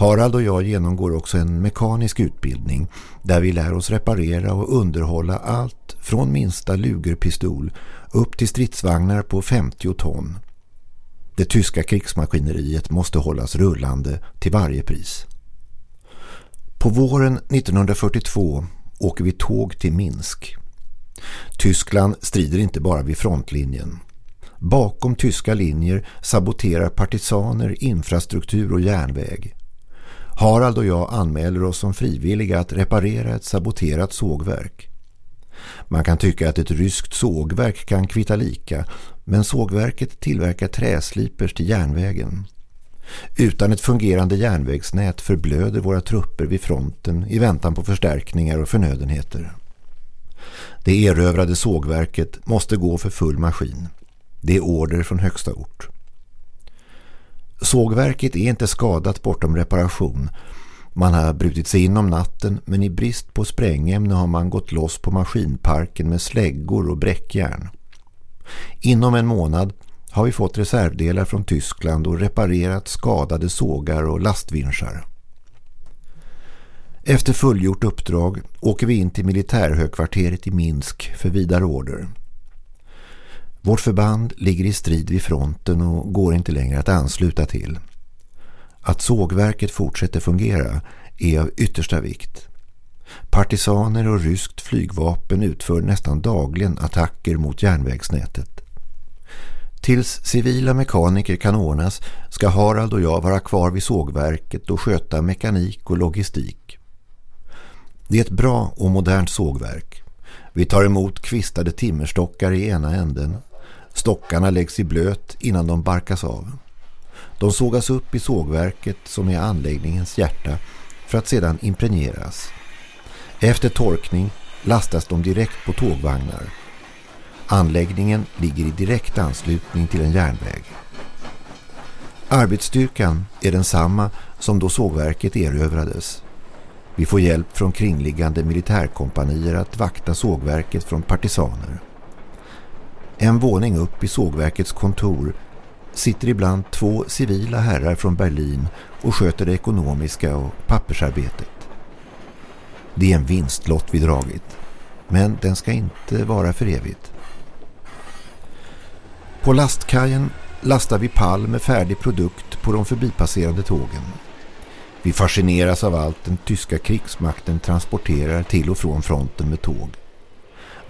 Speaker 4: Harald och jag genomgår också en mekanisk utbildning där vi lär oss reparera och underhålla allt från minsta lugerpistol upp till stridsvagnar på 50 ton. Det tyska krigsmaskineriet måste hållas rullande till varje pris. På våren 1942 åker vi tåg till Minsk. Tyskland strider inte bara vid frontlinjen. Bakom tyska linjer saboterar partisaner infrastruktur och järnväg. Harald och jag anmäler oss som frivilliga att reparera ett saboterat sågverk. Man kan tycka att ett ryskt sågverk kan kvitta lika, men sågverket tillverkar träslipers till järnvägen. Utan ett fungerande järnvägsnät förblöder våra trupper vid fronten i väntan på förstärkningar och förnödenheter. Det erövrade sågverket måste gå för full maskin. Det är order från högsta ort. Sågverket är inte skadat bortom reparation. Man har brutit sig in om natten men i brist på sprängämne har man gått loss på maskinparken med släggor och bräckjärn. Inom en månad har vi fått reservdelar från Tyskland och reparerat skadade sågar och lastvinschar. Efter fullgjort uppdrag åker vi in till militärhögkvarteret i Minsk för vidare order. Vårt förband ligger i strid vid fronten och går inte längre att ansluta till. Att sågverket fortsätter fungera är av yttersta vikt. Partisaner och ryskt flygvapen utför nästan dagligen attacker mot järnvägsnätet. Tills civila mekaniker kan ordnas ska Harald och jag vara kvar vid sågverket och sköta mekanik och logistik. Det är ett bra och modernt sågverk. Vi tar emot kvistade timmerstockar i ena änden. Stockarna läggs i blöt innan de barkas av. De sågas upp i sågverket som är anläggningens hjärta för att sedan impregneras. Efter torkning lastas de direkt på tågvagnar. Anläggningen ligger i direkt anslutning till en järnväg. Arbetsstyrkan är densamma som då sågverket erövrades. Vi får hjälp från kringliggande militärkompanier att vakta sågverket från partisaner. En våning upp i sågverkets kontor sitter ibland två civila herrar från Berlin och sköter det ekonomiska och pappersarbetet. Det är en vinstlott vi dragit, men den ska inte vara för evigt. På lastkajen lastar vi pall med färdig produkt på de förbipasserande tågen. Vi fascineras av allt den tyska krigsmakten transporterar till och från fronten med tåg.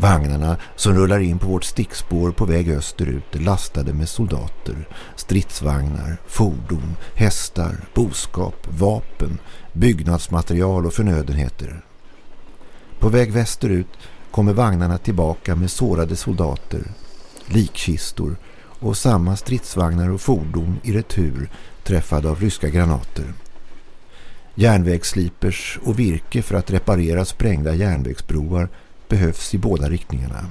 Speaker 4: Vagnarna som rullar in på vårt stickspår på väg österut är lastade med soldater, stridsvagnar, fordon, hästar, boskap, vapen, byggnadsmaterial och förnödenheter. På väg västerut kommer vagnarna tillbaka med sårade soldater, likkistor och samma stridsvagnar och fordon i retur träffade av ryska granater. Järnvägsslipers och virke för att reparera sprängda järnvägsbroar behövs i båda riktningarna.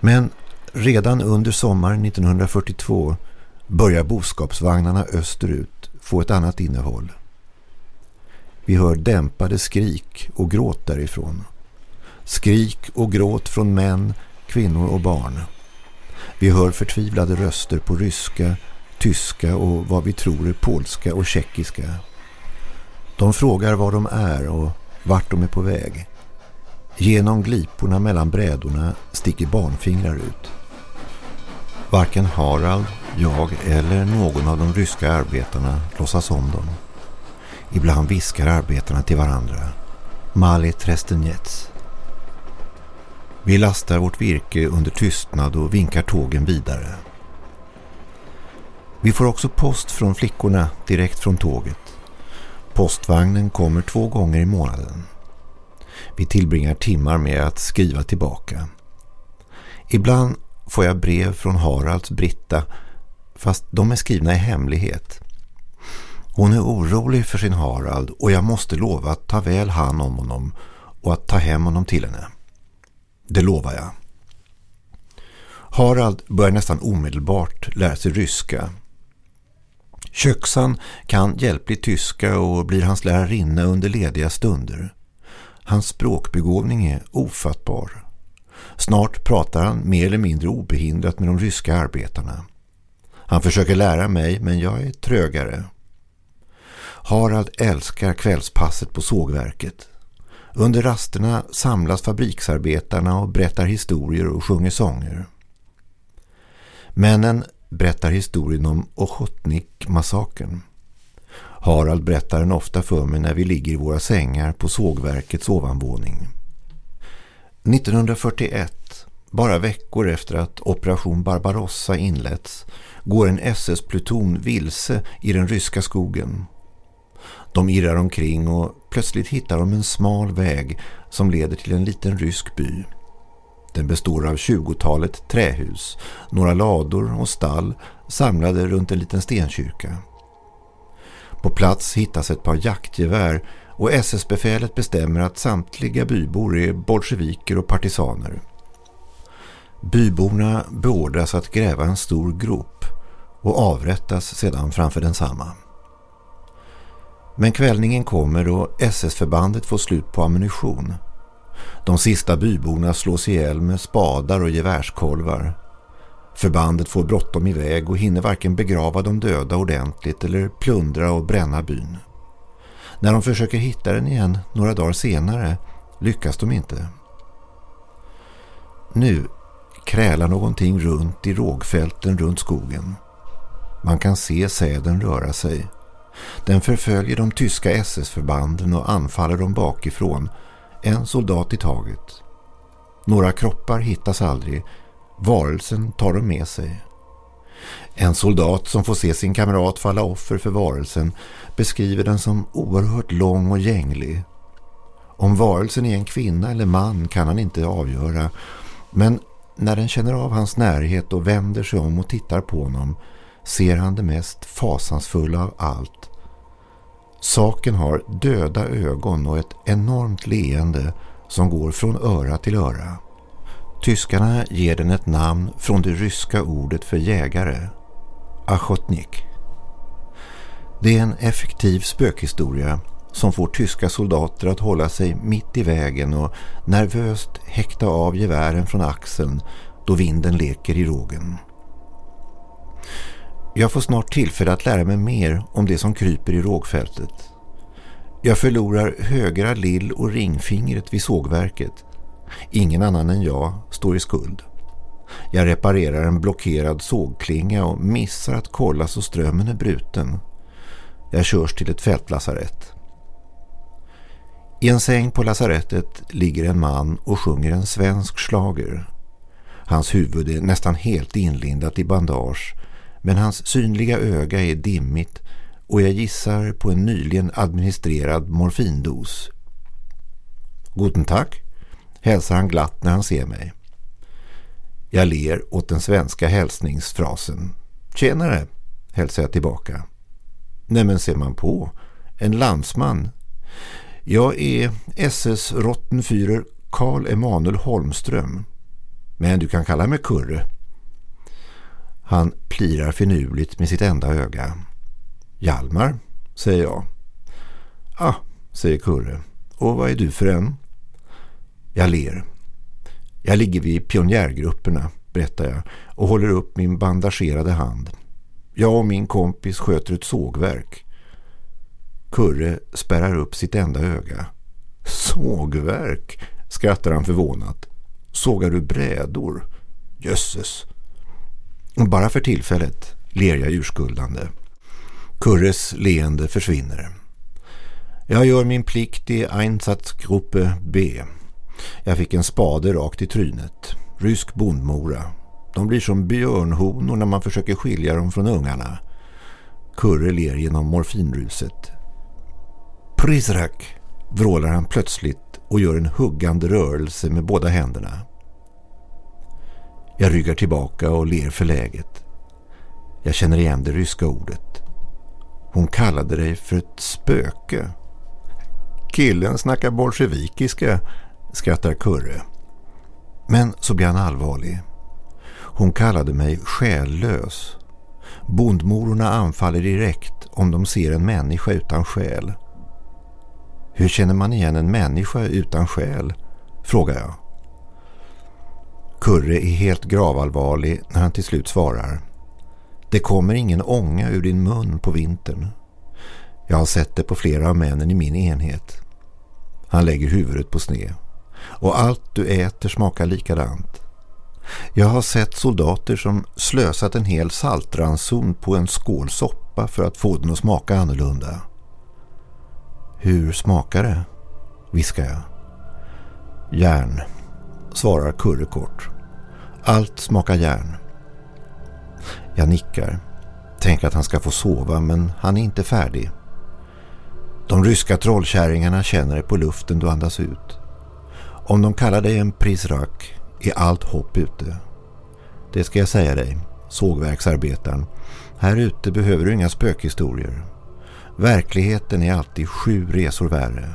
Speaker 4: Men redan under sommaren 1942 börjar boskapsvagnarna österut få ett annat innehåll. Vi hör dämpade skrik och gråt därifrån. Skrik och gråt från män, kvinnor och barn. Vi hör förtvivlade röster på ryska, tyska och vad vi tror är polska och tjeckiska. De frågar var de är och vart de är på väg. Genom gliporna mellan brädorna sticker barnfingrar ut. Varken Harald, jag eller någon av de ryska arbetarna låtsas om dem. Ibland viskar arbetarna till varandra. Mali Trestenjets. Vi lastar vårt virke under tystnad och vinkar tågen vidare. Vi får också post från flickorna direkt från tåget. Postvagnen kommer två gånger i månaden. Vi tillbringar timmar med att skriva tillbaka. Ibland får jag brev från Haralds Britta fast de är skrivna i hemlighet. Hon är orolig för sin Harald och jag måste lova att ta väl hand om honom och att ta hem honom till henne. Det lovar jag. Harald börjar nästan omedelbart lära sig ryska Köksan kan hjälplig tyska och blir hans lärarinna under lediga stunder. Hans språkbegåvning är ofattbar. Snart pratar han mer eller mindre obehindrat med de ryska arbetarna. Han försöker lära mig men jag är trögare. Harald älskar kvällspasset på sågverket. Under rasterna samlas fabriksarbetarna och berättar historier och sjunger sånger. Männen berättar historien om Ochotnik-massakern. Harald berättar den ofta för mig när vi ligger i våra sängar på sågverkets ovanvåning. 1941, bara veckor efter att operation Barbarossa inletts, går en SS-pluton vilse i den ryska skogen. De irrar omkring och plötsligt hittar de en smal väg som leder till en liten rysk by. Den består av tjugotalet trähus, några lador och stall samlade runt en liten stenkyrka. På plats hittas ett par jaktgevär och SS-befälet bestämmer att samtliga bybor är bolsjeviker och partisaner. Byborna beordras att gräva en stor grop och avrättas sedan framför densamma. Men kvällningen kommer och SS-förbandet får slut på ammunition. De sista byborna slås ihjäl med spadar och gevärskolvar. Förbandet får bråttom iväg och hinner varken begrava de döda ordentligt eller plundra och bränna byn. När de försöker hitta den igen några dagar senare lyckas de inte. Nu krälar någonting runt i rågfälten runt skogen. Man kan se säden röra sig. Den förföljer de tyska SS-förbanden och anfaller dem bakifrån, en soldat i taget. Några kroppar hittas aldrig, varelsen tar dem med sig. En soldat som får se sin kamrat falla offer för varelsen beskriver den som oerhört lång och gänglig. Om varelsen är en kvinna eller man kan han inte avgöra, men när den känner av hans närhet och vänder sig om och tittar på honom ser han det mest fasansfulla av allt. Saken har döda ögon och ett enormt leende som går från öra till öra. Tyskarna ger den ett namn från det ryska ordet för jägare, Achotnik. Det är en effektiv spökhistoria som får tyska soldater att hålla sig mitt i vägen och nervöst häkta av gevären från axeln då vinden leker i rågen. Jag får snart tillfälle att lära mig mer om det som kryper i rågfältet. Jag förlorar högra lill- och ringfingret vid sågverket. Ingen annan än jag står i skuld. Jag reparerar en blockerad sågklinga och missar att kolla så strömmen är bruten. Jag körs till ett fältlasarett. I en säng på lasarettet ligger en man och sjunger en svensk slager. Hans huvud är nästan helt inlindat i bandage men hans synliga öga är dimmigt och jag gissar på en nyligen administrerad morfindos. Guten tack, hälsar han glatt när han ser mig. Jag ler åt den svenska hälsningsfrasen. Tjenare, hälsar jag tillbaka. Nämen ser man på, en landsman. Jag är SS Rottenführer Karl Emanuel Holmström. Men du kan kalla mig Kurre. Han plirar finurligt med sitt enda öga. Jalmar, säger jag. Ah, säger Kurre. Och vad är du för en? Jag ler. Jag ligger vid pionjärgrupperna, berättar jag, och håller upp min bandagerade hand. Jag och min kompis sköter ett sågverk. Kurre spärrar upp sitt enda öga. Sågverk, skrattar han förvånat. Sågar du brädor? Jösses. Bara för tillfället ler jag urskuldande. Kurres leende försvinner. Jag gör min plikt i Einsatzgruppe B. Jag fick en spade rakt i trynet. Rysk bondmora. De blir som björnhonor när man försöker skilja dem från ungarna. Kurre ler genom morfinruset. Prizrak, vrålar han plötsligt och gör en huggande rörelse med båda händerna. Jag ryggar tillbaka och ler förläget. Jag känner igen det ryska ordet. Hon kallade dig för ett spöke. Killen snackar bolsjevikiska, skrattar Kurre. Men så blir han allvarlig. Hon kallade mig själlös. Bondmororna anfaller direkt om de ser en människa utan själ. Hur känner man igen en människa utan själ? Frågar jag. Kurre är helt gravallvarlig när han till slut svarar. Det kommer ingen ånga ur din mun på vintern. Jag har sett det på flera av männen i min enhet. Han lägger huvudet på sned. Och allt du äter smakar likadant. Jag har sett soldater som slösat en hel saltranson på en skål soppa för att få den att smaka annorlunda. Hur smakar det? viskar jag. Järn, svarar Kurre kort. Allt smakar järn. Jag nickar. Tänker att han ska få sova men han är inte färdig. De ryska trollkärringarna känner det på luften du andas ut. Om de kallar dig en prisrak är allt hopp ute. Det ska jag säga dig, sågverksarbetaren. Här ute behöver du inga spökhistorier. Verkligheten är alltid sju resor värre.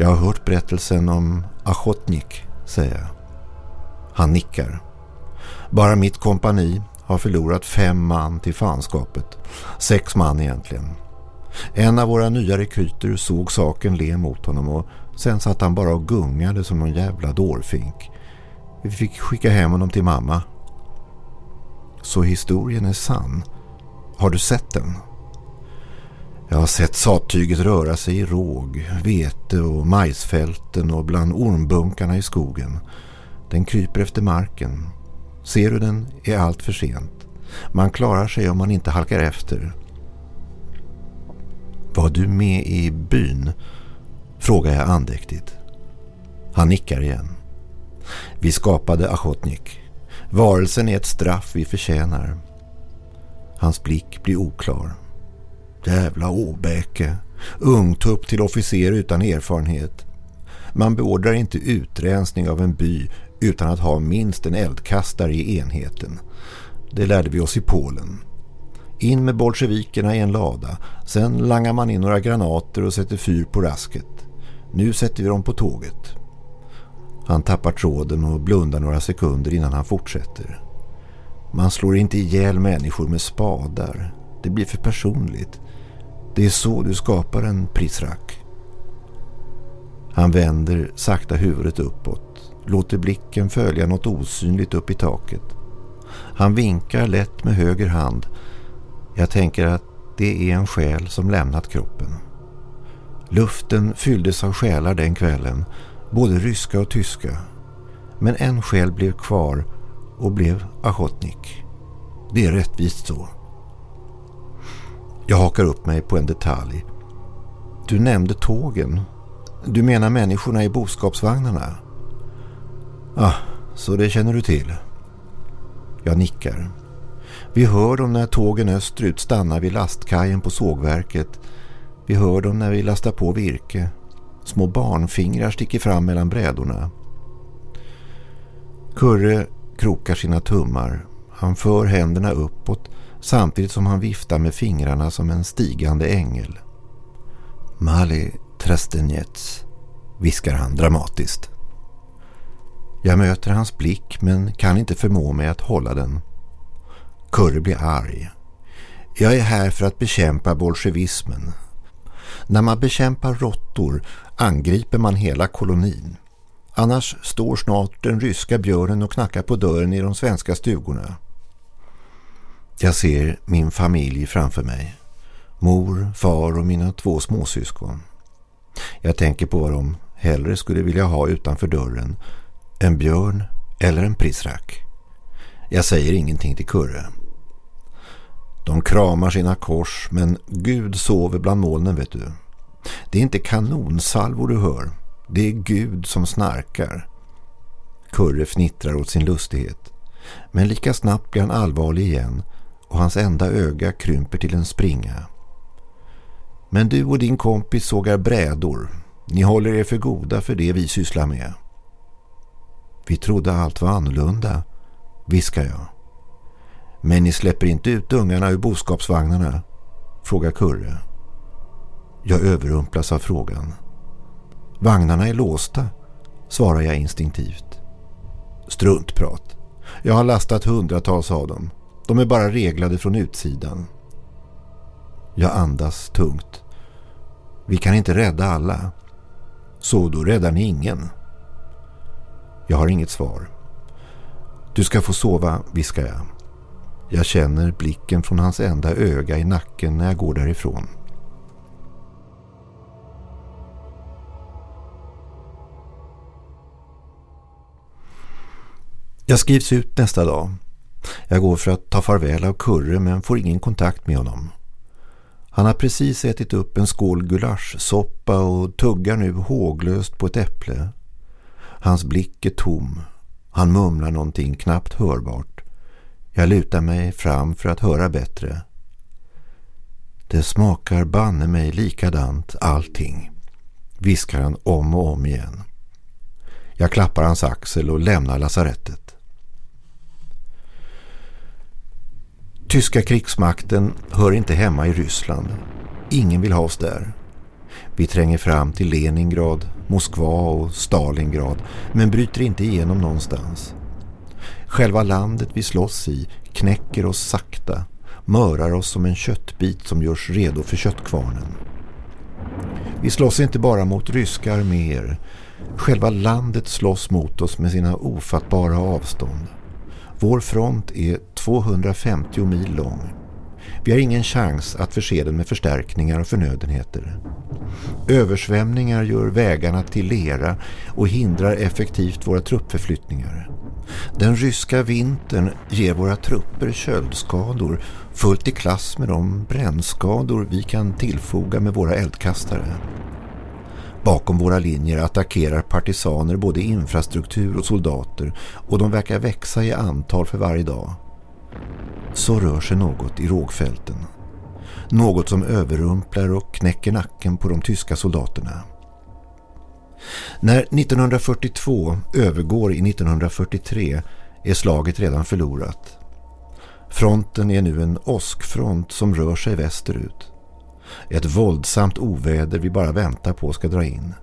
Speaker 4: Jag har hört berättelsen om Achotnik, säger jag. Han nickar. Bara mitt kompani har förlorat fem man till fanskapet. Sex man egentligen. En av våra nya rekryter såg saken le mot honom och sen satt han bara och gungade som någon jävla dårfink. Vi fick skicka hem honom till mamma. Så historien är sann. Har du sett den? Jag har sett sattyget röra sig i råg, vete och majsfälten och bland ormbunkarna i skogen. Den kryper efter marken. Ser du den är allt för sent. Man klarar sig om man inte halkar efter. Var du med i byn? Frågar jag andäktigt. Han nickar igen. Vi skapade Achotnik. Varelsen är ett straff vi förtjänar. Hans blick blir oklar. Jävla åbäke. Ungtupp till officer utan erfarenhet. Man beordrar inte utrensning av en by utan att ha minst en eldkastare i enheten. Det lärde vi oss i Polen. In med bolsjevikerna i en lada. Sen langar man in några granater och sätter fyr på rasket. Nu sätter vi dem på tåget. Han tappar tråden och blundar några sekunder innan han fortsätter. Man slår inte ihjäl människor med spadar. Det blir för personligt. Det är så du skapar en prisrack. Han vänder sakta huvudet uppåt. Låter blicken följa något osynligt upp i taket. Han vinkar lätt med höger hand. Jag tänker att det är en själ som lämnat kroppen. Luften fylldes av själar den kvällen, både ryska och tyska. Men en själ blev kvar och blev Achotnik. Det är rättvist så. Jag hakar upp mig på en detalj. Du nämnde tågen. Du menar människorna i boskapsvagnarna? Ah, så det känner du till. Jag nickar. Vi hör dem när tågen österut stannar vid lastkajen på sågverket. Vi hör dem när vi lastar på virke. Små barnfingrar sticker fram mellan brädorna. Kurre krokar sina tummar. Han för händerna uppåt samtidigt som han viftar med fingrarna som en stigande ängel. Mali Trestenjets, viskar han dramatiskt. Jag möter hans blick men kan inte förmå mig att hålla den. Kurre blir arg. Jag är här för att bekämpa bolsjevismen. När man bekämpar råttor angriper man hela kolonin. Annars står snart den ryska björnen och knackar på dörren i de svenska stugorna. Jag ser min familj framför mig. Mor, far och mina två småsyskon. Jag tänker på vad de hellre skulle vilja ha utanför dörren. En björn eller en prisrack. Jag säger ingenting till Kurre. De kramar sina kors men Gud sover bland molnen vet du. Det är inte kanonsalvor du hör. Det är Gud som snarkar. Kurre fnittrar åt sin lustighet. Men lika snabbt blir han allvarlig igen och hans enda öga krymper till en springa. Men du och din kompis sågar brädor. Ni håller er för goda för det vi sysslar med. Vi trodde allt var annorlunda, viskar jag. Men ni släpper inte ut ungarna ur boskapsvagnarna, frågar Kurre. Jag överrumplas av frågan. Vagnarna är låsta, svarar jag instinktivt. Struntprat. Jag har lastat hundratals av dem. De är bara reglade från utsidan. Jag andas tungt. Vi kan inte rädda alla. Så då räddar ni ingen. Jag har inget svar. Du ska få sova, viskar jag. Jag känner blicken från hans enda öga i nacken när jag går därifrån. Jag skrivs ut nästa dag. Jag går för att ta farväl av Kurre men får ingen kontakt med honom. Han har precis ätit upp en skål gulaschsoppa och tuggar nu håglöst på ett äpple. Hans blick är tom. Han mumlar någonting knappt hörbart. Jag lutar mig fram för att höra bättre. Det smakar banne mig likadant allting, viskar han om och om igen. Jag klappar hans axel och lämnar lasarettet. Tyska krigsmakten hör inte hemma i Ryssland. Ingen vill ha oss där. Vi tränger fram till Leningrad, Moskva och Stalingrad men bryter inte igenom någonstans. Själva landet vi slåss i knäcker oss sakta, mörar oss som en köttbit som görs redo för köttkvarnen. Vi slåss inte bara mot ryska arméer. Själva landet slåss mot oss med sina ofattbara avstånd. Vår front är 250 mil lång. Vi har ingen chans att förse den med förstärkningar och förnödenheter. Översvämningar gör vägarna till lera och hindrar effektivt våra truppförflyttningar. Den ryska vintern ger våra trupper köldskador fullt i klass med de brännskador vi kan tillfoga med våra eldkastare. Bakom våra linjer attackerar partisaner både infrastruktur och soldater och de verkar växa i antal för varje dag. Så rör sig något i rågfälten. Något som överrumplar och knäcker nacken på de tyska soldaterna. När 1942 övergår i 1943 är slaget redan förlorat. Fronten är nu en åskfront som rör sig västerut. Ett våldsamt oväder vi bara väntar på ska dra in.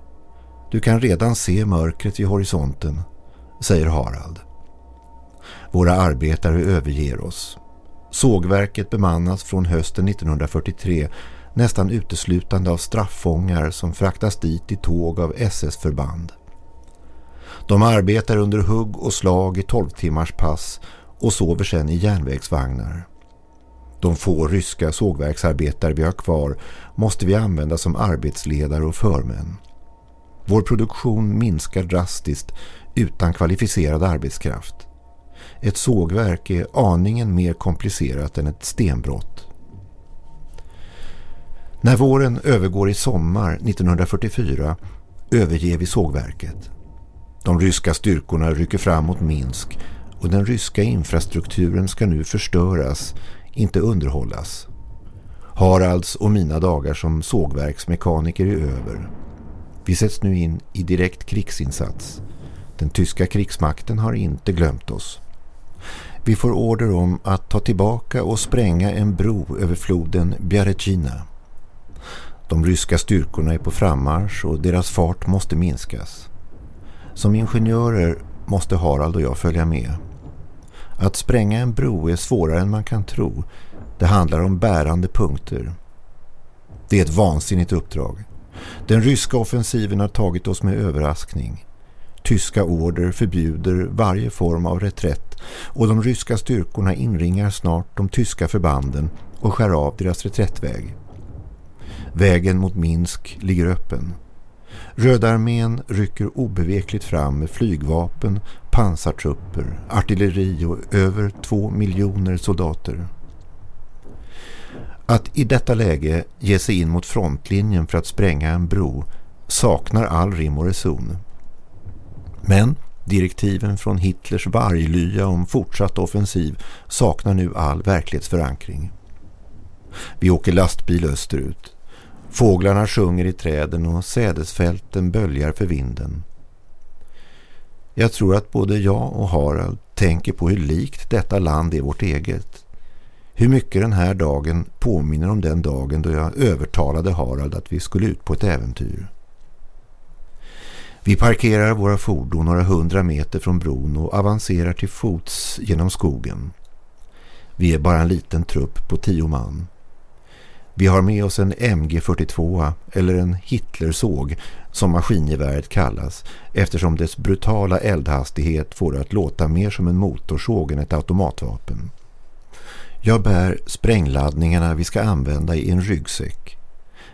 Speaker 4: Du kan redan se mörkret vid horisonten, säger Harald. Våra arbetare överger oss. Sågverket bemannas från hösten 1943 nästan uteslutande av strafffångar som fraktas dit i tåg av SS-förband. De arbetar under hugg och slag i 12 timmars pass och sover sedan i järnvägsvagnar. De få ryska sågverksarbetare vi har kvar måste vi använda som arbetsledare och förmän. Vår produktion minskar drastiskt utan kvalificerad arbetskraft. Ett sågverk är aningen mer komplicerat än ett stenbrott. När våren övergår i sommar 1944 överger vi sågverket. De ryska styrkorna rycker fram mot Minsk och den ryska infrastrukturen ska nu förstöras, inte underhållas. Haralds och mina dagar som sågverksmekaniker är över. Vi sätts nu in i direkt krigsinsats. Den tyska krigsmakten har inte glömt oss. Vi får order om att ta tillbaka och spränga en bro över floden Bjarecina. De ryska styrkorna är på frammarsch och deras fart måste minskas. Som ingenjörer måste Harald och jag följa med. Att spränga en bro är svårare än man kan tro. Det handlar om bärande punkter. Det är ett vansinnigt uppdrag. Den ryska offensiven har tagit oss med överraskning. Tyska order förbjuder varje form av reträtt och de ryska styrkorna inringar snart de tyska förbanden och skär av deras reträttväg. Vägen mot Minsk ligger öppen. Röda armén rycker obevekligt fram med flygvapen, pansartrupper, artilleri och över två miljoner soldater. Att i detta läge ge sig in mot frontlinjen för att spränga en bro saknar all rim och reson. Men direktiven från Hitlers varglya om fortsatt offensiv saknar nu all verklighetsförankring. Vi åker lastbil österut. Fåglarna sjunger i träden och sädesfälten böljar för vinden. Jag tror att både jag och Harald tänker på hur likt detta land är vårt eget. Hur mycket den här dagen påminner om den dagen då jag övertalade Harald att vi skulle ut på ett äventyr. Vi parkerar våra fordon några hundra meter från bron och avancerar till fots genom skogen. Vi är bara en liten trupp på tio man. Vi har med oss en MG42 eller en Hitlersåg som maskingeväret kallas eftersom dess brutala eldhastighet får det att låta mer som en motorsåg än ett automatvapen. Jag bär sprängladdningarna vi ska använda i en ryggsäck.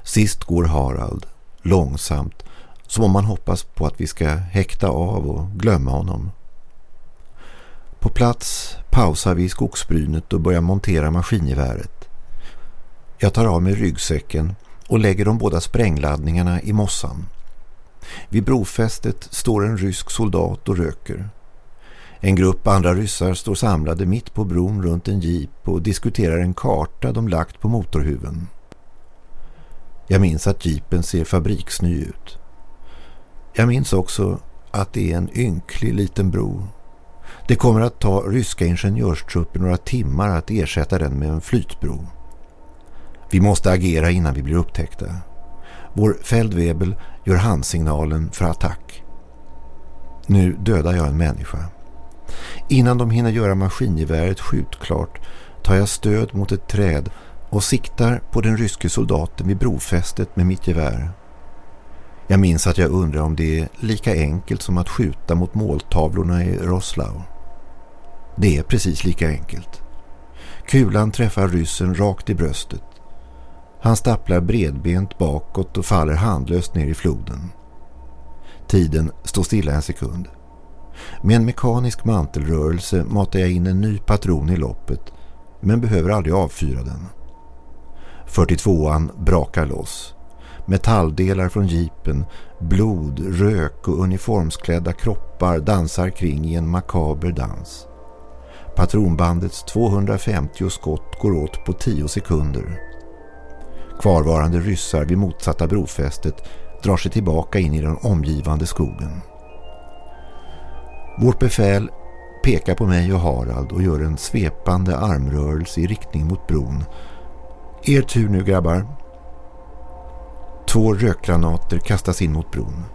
Speaker 4: Sist går Harald, långsamt, som om man hoppas på att vi ska häkta av och glömma honom. På plats pausar vi i skogsbrynet och börjar montera maskingeväret. Jag tar av mig ryggsäcken och lägger de båda sprängladdningarna i mossan. Vid brofästet står en rysk soldat och röker. En grupp andra ryssar står samlade mitt på bron runt en jeep och diskuterar en karta de lagt på motorhuven. Jag minns att jeepen ser fabriksny ut. Jag minns också att det är en ynklig liten bro. Det kommer att ta ryska ingenjörstrupper några timmar att ersätta den med en flytbro. Vi måste agera innan vi blir upptäckta. Vår Feldwebel gör handsignalen för attack. Nu dödar jag en människa. Innan de hinner göra maskingeväret skjutklart tar jag stöd mot ett träd och siktar på den ryske soldaten vid brofästet med mitt gevär. Jag minns att jag undrar om det är lika enkelt som att skjuta mot måltavlorna i Roslau. Det är precis lika enkelt. Kulan träffar ryssen rakt i bröstet. Han stapplar bredbent bakåt och faller handlöst ner i floden. Tiden står stilla en sekund. Med en mekanisk mantelrörelse matar jag in en ny patron i loppet men behöver aldrig avfyra den. 42an brakar loss. Metalldelar från jeepen, blod, rök och uniformsklädda kroppar dansar kring i en makaber dans. Patronbandets 250 skott går åt på 10 sekunder. Kvarvarande ryssar vid motsatta brofästet drar sig tillbaka in i den omgivande skogen. Vårt befäl pekar på mig och Harald och gör en svepande armrörelse i riktning mot bron. Er tur nu grabbar. Två rökgranater kastas in mot bron.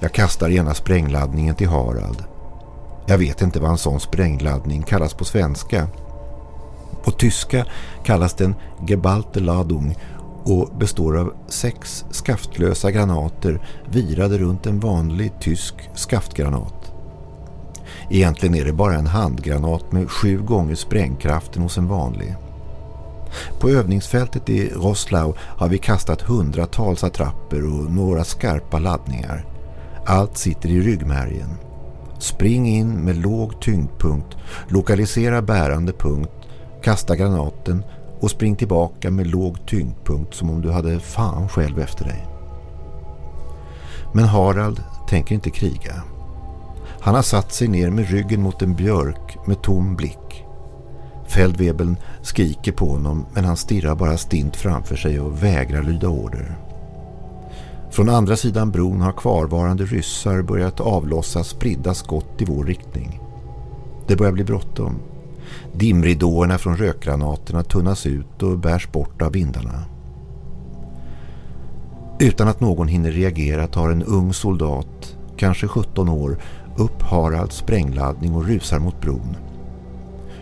Speaker 4: Jag kastar ena sprängladdningen till Harald. Jag vet inte vad en sån sprängladdning kallas på svenska. På tyska kallas den Gebalteladung och består av sex skaftlösa granater virade runt en vanlig tysk skaftgranat. Egentligen är det bara en handgranat med sju gånger sprängkraften hos en vanlig. På övningsfältet i Roslau har vi kastat hundratals attrapper och några skarpa laddningar. Allt sitter i ryggmärgen. Spring in med låg tyngdpunkt, lokalisera bärande punkt, kasta granaten och spring tillbaka med låg tyngdpunkt som om du hade fan själv efter dig. Men Harald tänker inte kriga. Han har satt sig ner med ryggen mot en björk med tom blick. Feldwebeln skriker på honom men han stirrar bara stint framför sig och vägrar lyda order. Från andra sidan bron har kvarvarande ryssar börjat avlossa spridda skott i vår riktning. Det börjar bli bråttom. Dimridåerna från rökgranaterna tunnas ut och bärs bort av vindarna. Utan att någon hinner reagera tar en ung soldat, kanske 17 år, upp Haralds sprängladdning och rusar mot bron.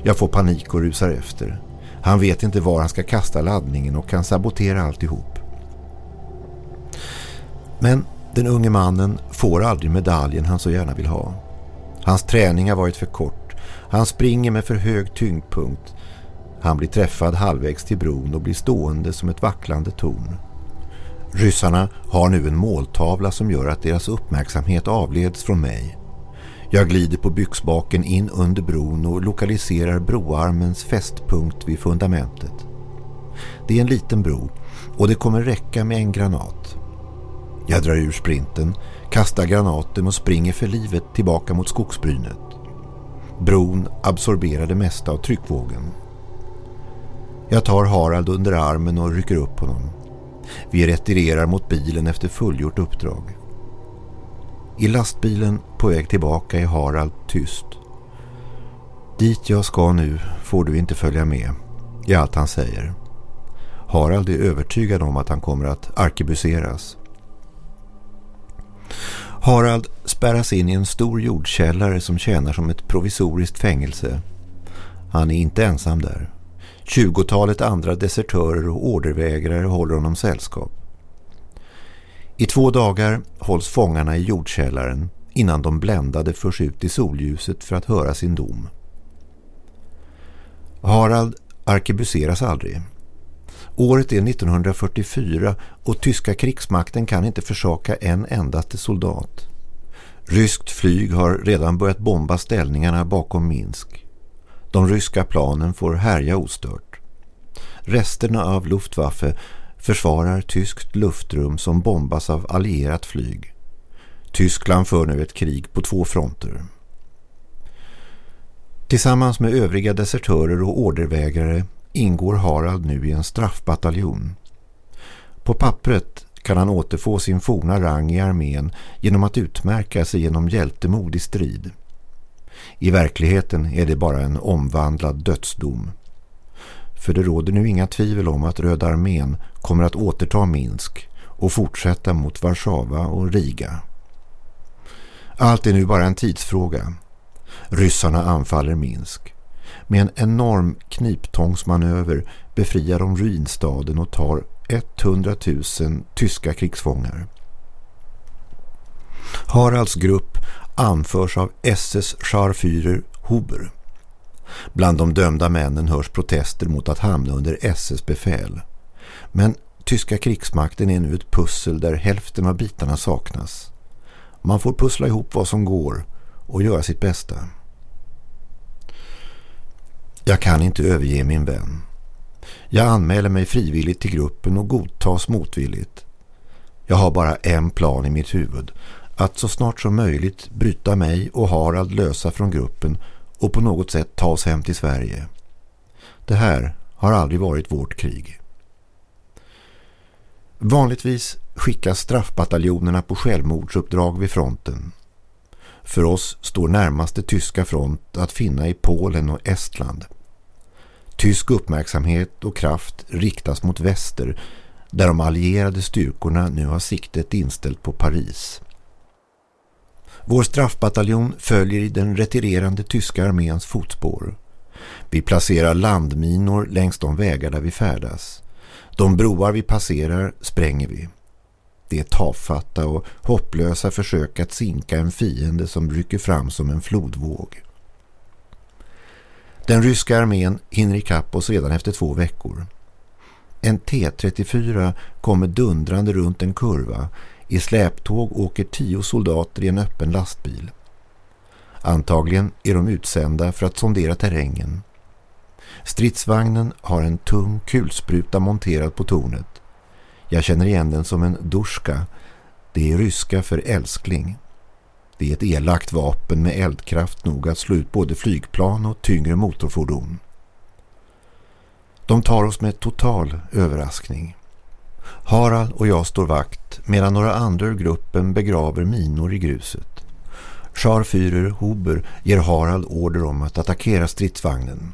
Speaker 4: Jag får panik och rusar efter. Han vet inte var han ska kasta laddningen och kan sabotera alltihop. Men den unge mannen får aldrig medaljen han så gärna vill ha. Hans träning har varit för kort. Han springer med för hög tyngdpunkt. Han blir träffad halvvägs till bron och blir stående som ett vacklande torn. Ryssarna har nu en måltavla som gör att deras uppmärksamhet avleds från mig. Jag glider på byxbaken in under bron och lokaliserar broarmens fästpunkt vid fundamentet. Det är en liten bro och det kommer räcka med en granat. Jag drar ur sprinten, kastar granaten och springer för livet tillbaka mot skogsbrynet. Bron absorberar det mesta av tryckvågen. Jag tar Harald under armen och rycker upp honom. Vi retirerar mot bilen efter fullgjort uppdrag. I lastbilen på väg tillbaka är Harald tyst. Dit jag ska nu får du inte följa med i allt han säger. Harald är övertygad om att han kommer att arkebuseras. Harald spärras in i en stor jordkällare som tjänar som ett provisoriskt fängelse. Han är inte ensam där. Tjugotalet andra desertörer och ordervägrare håller honom sällskap. I två dagar hålls fångarna i jordkällaren innan de bländade förs ut i solljuset för att höra sin dom. Harald arkebuseras aldrig. Året är 1944 och tyska krigsmakten kan inte försaka en endaste soldat. Ryskt flyg har redan börjat bomba ställningarna bakom Minsk. De ryska planen får härja ostört. Resterna av Luftwaffe försvarar tyskt luftrum som bombas av allierat flyg. Tyskland för nu ett krig på två fronter. Tillsammans med övriga desertörer och ordervägrare ingår Harald nu i en straffbataljon. På pappret kan han återfå sin forna rang i armén genom att utmärka sig genom hjältemod i strid. I verkligheten är det bara en omvandlad dödsdom. För det råder nu inga tvivel om att Röda armén kommer att återta Minsk och fortsätta mot Warszawa och Riga. Allt är nu bara en tidsfråga. Ryssarna anfaller Minsk. Med en enorm kniptångsmanöver befriar de ruinstaden och tar 100 000 tyska krigsfångar. Haralds grupp anförs av SS Scharführer Huber. Bland de dömda männen hörs protester mot att hamna under SS befäl. Men tyska krigsmakten är nu ett pussel där hälften av bitarna saknas. Man får pussla ihop vad som går och göra sitt bästa. Jag kan inte överge min vän. Jag anmäler mig frivilligt till gruppen och godtas motvilligt. Jag har bara en plan i mitt huvud. Att så snart som möjligt bryta mig och Harald lösa från gruppen och på något sätt ta oss hem till Sverige. Det här har aldrig varit vårt krig. Vanligtvis skickas straffbataljonerna på självmordsuppdrag vid fronten. För oss står närmaste tyska front att finna i Polen och Estland. Tysk uppmärksamhet och kraft riktas mot väster där de allierade styrkorna nu har siktet inställt på Paris. Vår straffbataljon följer i den retirerande tyska arméns fotspår. Vi placerar landminor längs de vägar där vi färdas. De broar vi passerar spränger vi. Det är tafatta och hopplösa försök att sinka en fiende som rycker fram som en flodvåg. Den ryska armén hinner ikapp oss redan efter två veckor. En T-34 kommer dundrande runt en kurva. I släptåg åker tio soldater i en öppen lastbil. Antagligen är de utsända för att sondera terrängen. Stridsvagnen har en tung kulspruta monterad på tornet. Jag känner igen den som en duska. Det är ryska för älskling. Det är ett elakt vapen med eldkraft nog att slå ut både flygplan och tyngre motorfordon. De tar oss med total överraskning. Harald och jag står vakt medan några andra ur gruppen begraver minor i gruset. Scharführer Huber ger Harald order om att attackera stridsvagnen.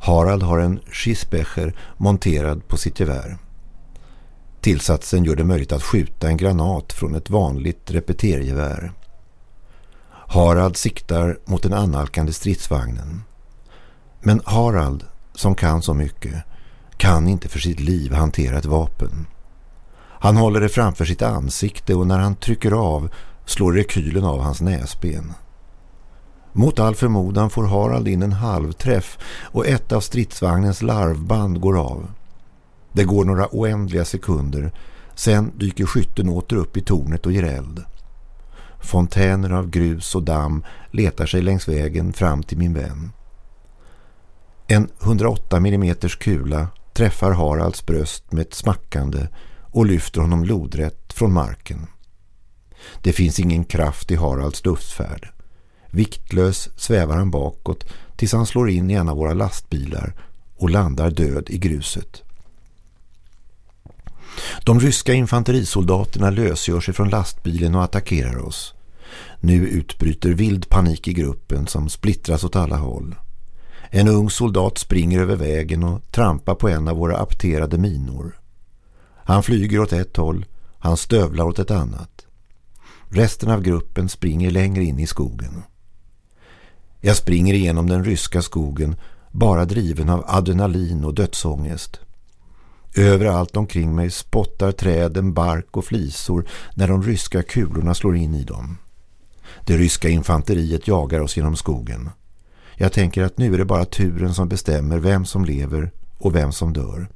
Speaker 4: Harald har en Schisbecher monterad på sitt gevär. Tillsatsen gör det möjligt att skjuta en granat från ett vanligt repetergevär. Harald siktar mot den annalkande stridsvagnen. Men Harald, som kan så mycket, kan inte för sitt liv hantera ett vapen. Han håller det framför sitt ansikte och när han trycker av slår rekylen av hans näsben. Mot all förmodan får Harald in en halvträff och ett av stridsvagnens larvband går av. Det går några oändliga sekunder, sen dyker skytten åter upp i tornet och ger eld. Fontäner av grus och damm letar sig längs vägen fram till min vän. En 108 mm kula träffar Haralds bröst med ett smackande och lyfter honom lodrätt från marken. Det finns ingen kraft i Haralds luftfärd. Viktlös svävar han bakåt tills han slår in i en av våra lastbilar och landar död i gruset. De ryska infanterisoldaterna lösgör sig från lastbilen och attackerar oss. Nu utbryter vild panik i gruppen som splittras åt alla håll. En ung soldat springer över vägen och trampar på en av våra apterade minor. Han flyger åt ett håll, han stövlar åt ett annat. Resten av gruppen springer längre in i skogen. Jag springer igenom den ryska skogen bara driven av adrenalin och dödsångest. Överallt omkring mig spottar träden bark och flisor när de ryska kulorna slår in i dem. Det ryska infanteriet jagar oss genom skogen. Jag tänker att nu är det bara turen som bestämmer vem som lever och vem som dör.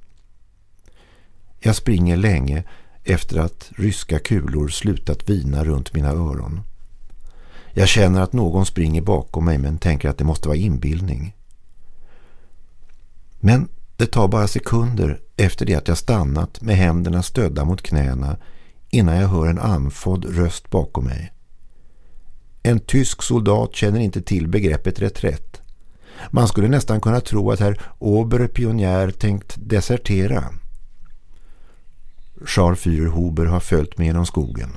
Speaker 4: Jag springer länge efter att ryska kulor slutat vina runt mina öron. Jag känner att någon springer bakom mig men tänker att det måste vara inbildning. Men det tar bara sekunder efter det att jag stannat med händerna stödda mot knäna innan jag hör en anfodd röst bakom mig. En tysk soldat känner inte till begreppet reträtt. Man skulle nästan kunna tro att herr Oberpionjär tänkt desertera. Charles Fyrhuber har följt mig genom skogen.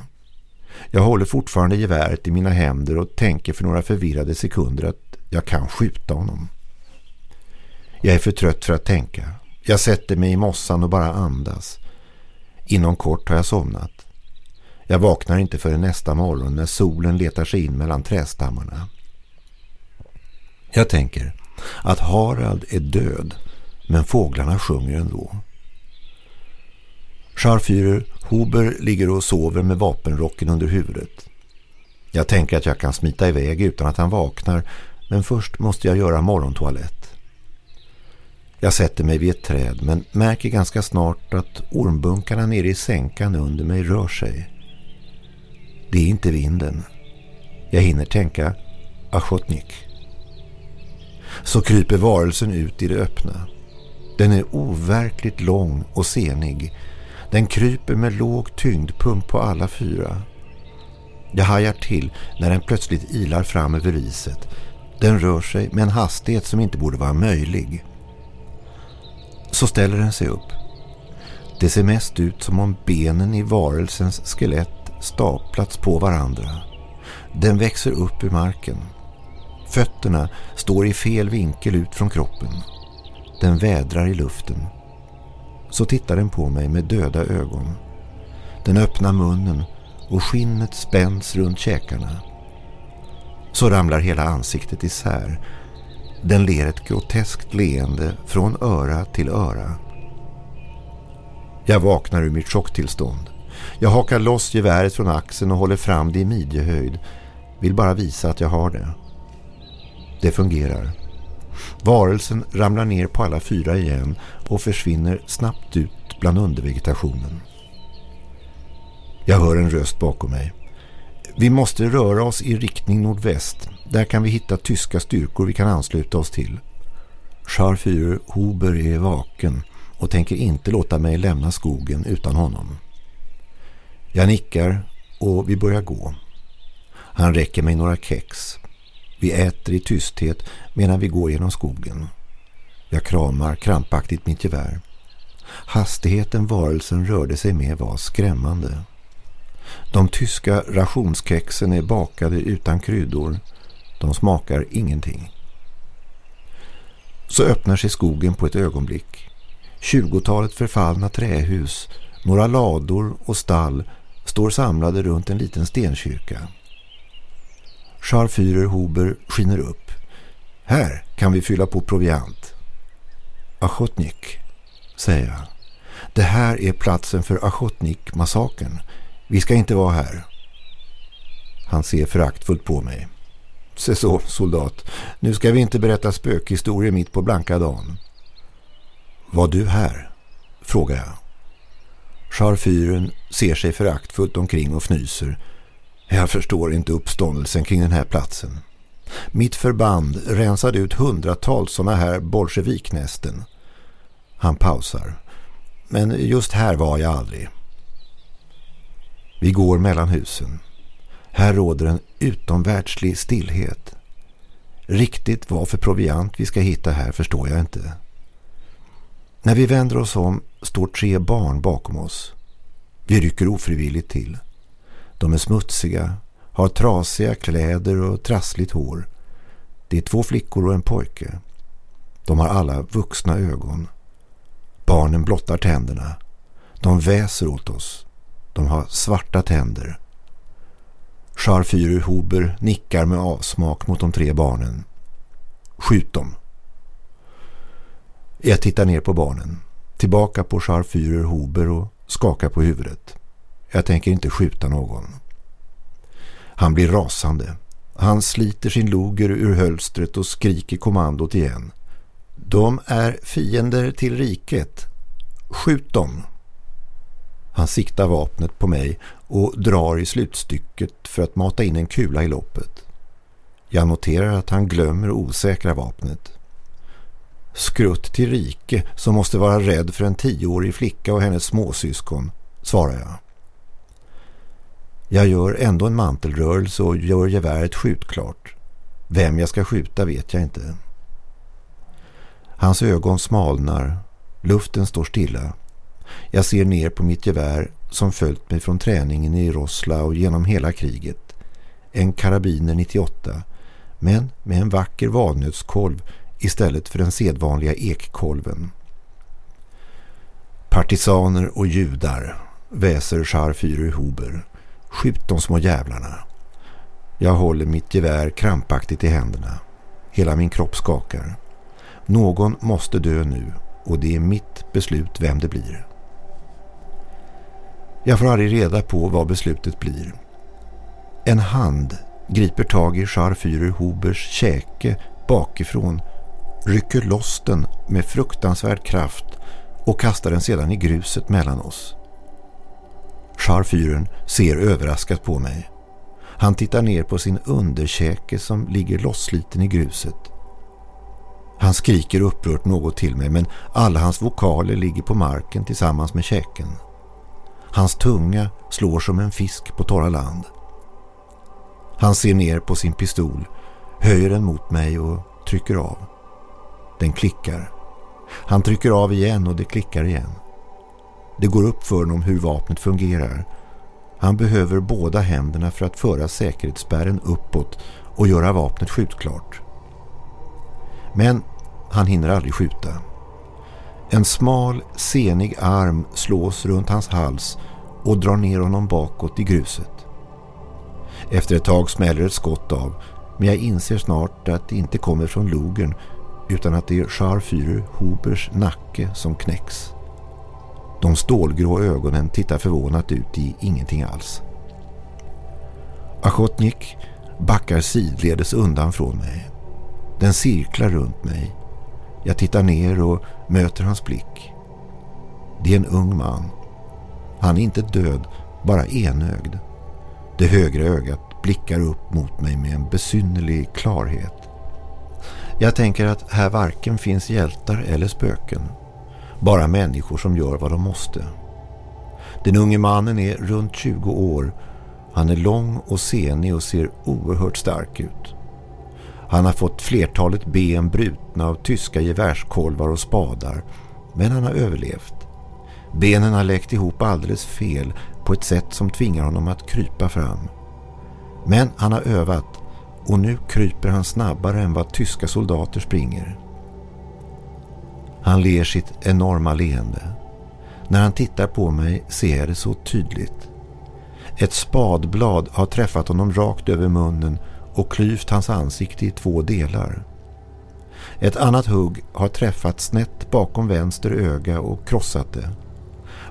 Speaker 4: Jag håller fortfarande geväret i mina händer och tänker för några förvirrade sekunder att jag kan skjuta honom. Jag är för trött för att tänka. Jag sätter mig i mossan och bara andas. Inom kort har jag somnat. Jag vaknar inte förrän nästa morgon när solen letar sig in mellan trästammarna. Jag tänker att Harald är död men fåglarna sjunger ändå. Scharfyrer Huber ligger och sover med vapenrocken under huvudet. Jag tänker att jag kan smita iväg utan att han vaknar men först måste jag göra morgontoalett. Jag sätter mig vid ett träd men märker ganska snart att ormbunkarna nere i sänkan under mig rör sig. Det är inte vinden. Jag hinner tänka Achotnik. Så kryper varelsen ut i det öppna. Den är overkligt lång och senig. Den kryper med låg tyngdpunkt på alla fyra. Jag hajar till när den plötsligt ilar fram över riset. Den rör sig med en hastighet som inte borde vara möjlig. Så ställer den sig upp. Det ser mest ut som om benen i varelsens skelett staplats på varandra. Den växer upp ur marken. Fötterna står i fel vinkel ut från kroppen. Den vädrar i luften. Så tittar den på mig med döda ögon. Den öppnar munnen och skinnet spänns runt käkarna. Så ramlar hela ansiktet isär. Den ler ett groteskt leende från öra till öra. Jag vaknar ur mitt chocktillstånd. Jag hakar loss geväret från axeln och håller fram det i midjehöjd. Vill bara visa att jag har det. Det fungerar. Varelsen ramlar ner på alla fyra igen och försvinner snabbt ut bland undervegetationen. Jag hör en röst bakom mig. Vi måste röra oss i riktning nordväst. Där kan vi hitta tyska styrkor vi kan ansluta oss till. Scharführer Huber är vaken och tänker inte låta mig lämna skogen utan honom. Jag nickar och vi börjar gå. Han räcker mig några kex. Vi äter i tysthet medan vi går genom skogen. Jag kramar krampaktigt mitt gevär. Hastigheten varelsen rörde sig med var skrämmande. De tyska rationskexen är bakade utan kryddor. De smakar ingenting. Så öppnar sig skogen på ett ögonblick. Tjugotalet förfallna trähus, några lador och stall står samlade runt en liten stenkyrka. Scharfyrer Huber skiner upp. Här kan vi fylla på proviant. Achotnik, säger jag. Det här är platsen för Achotnik-massakern. Vi ska inte vara här. Han ser föraktfullt på mig. Se så, soldat. Nu ska vi inte berätta spökhistorier mitt på blanka dagen. Var du här? frågar jag. Charfyren ser sig föraktfullt omkring och fnyser. Jag förstår inte uppståndelsen kring den här platsen. Mitt förband rensade ut hundratals sådana här bolsjeviknästen. Han pausar. Men just här var jag aldrig. Vi går mellan husen. Här råder en utomvärldslig stillhet. Riktigt vad för proviant vi ska hitta här förstår jag inte. När vi vänder oss om står tre barn bakom oss. Vi rycker ofrivilligt till. De är smutsiga, har trasiga kläder och trassligt hår. Det är två flickor och en pojke. De har alla vuxna ögon. Barnen blottar tänderna. De väser åt oss. De har svarta tänder. Scharfyr Huber nickar med avsmak mot de tre barnen. Skjut dem. Jag tittar ner på barnen. Tillbaka på Scharfyr Huber och skakar på huvudet. Jag tänker inte skjuta någon. Han blir rasande. Han sliter sin loger ur hölstret och skriker kommandot igen. De är fiender till riket. Skjut dem. Han siktar vapnet på mig och drar i slutstycket för att mata in en kula i loppet. Jag noterar att han glömmer osäkra vapnet. Skrutt till rike som måste vara rädd för en tioårig flicka och hennes småsyskon, svarar jag. Jag gör ändå en mantelrörelse och gör geväret skjutklart. Vem jag ska skjuta vet jag inte. Hans ögon smalnar. Luften står stilla. Jag ser ner på mitt gevär som följt mig från träningen i Rosla och genom hela kriget. En karabiner 98 men med en vacker valnötskolv istället för den sedvanliga ekkolven. Partisaner och judar, väser Scharfyrer Huber. Skjut de små jävlarna. Jag håller mitt gevär krampaktigt i händerna. Hela min kropp skakar. Någon måste dö nu och det är mitt beslut vem det blir. Jag får aldrig reda på vad beslutet blir. En hand griper tag i Scharfyrer Hobers käke bakifrån, rycker loss den med fruktansvärd kraft och kastar den sedan i gruset mellan oss. Scharfyren ser överraskat på mig. Han tittar ner på sin underkäke som ligger lossliten i gruset. Han skriker upprört något till mig men alla hans vokaler ligger på marken tillsammans med käken. Hans tunga slår som en fisk på torra land. Han ser ner på sin pistol, höjer den mot mig och trycker av. Den klickar. Han trycker av igen och det klickar igen. Det går upp för honom hur vapnet fungerar. Han behöver båda händerna för att föra säkerhetsspärren uppåt och göra vapnet skjutklart. Men han hinner aldrig skjuta. En smal, senig arm slås runt hans hals och drar ner honom bakåt i gruset. Efter ett tag smäller ett skott av men jag inser snart att det inte kommer från logen utan att det är Scharfyrer Hubers nacke som knäcks. De stålgrå ögonen tittar förvånat ut i ingenting alls. Achotnik backar sidledes undan från mig. Den cirklar runt mig. Jag tittar ner och möter hans blick. Det är en ung man. Han är inte död, bara enögd. Det högra ögat blickar upp mot mig med en besynnerlig klarhet. Jag tänker att här varken finns hjältar eller spöken. Bara människor som gör vad de måste. Den unge mannen är runt 20 år. Han är lång och senig och ser oerhört stark ut. Han har fått flertalet ben brutna av tyska gevärskolvar och spadar. Men han har överlevt. Benen har läkt ihop alldeles fel på ett sätt som tvingar honom att krypa fram. Men han har övat och nu kryper han snabbare än vad tyska soldater springer. Han ler sitt enorma leende. När han tittar på mig ser jag det så tydligt. Ett spadblad har träffat honom rakt över munnen och klyvt hans ansikte i två delar. Ett annat hugg har träffat snett bakom vänster öga och krossat det.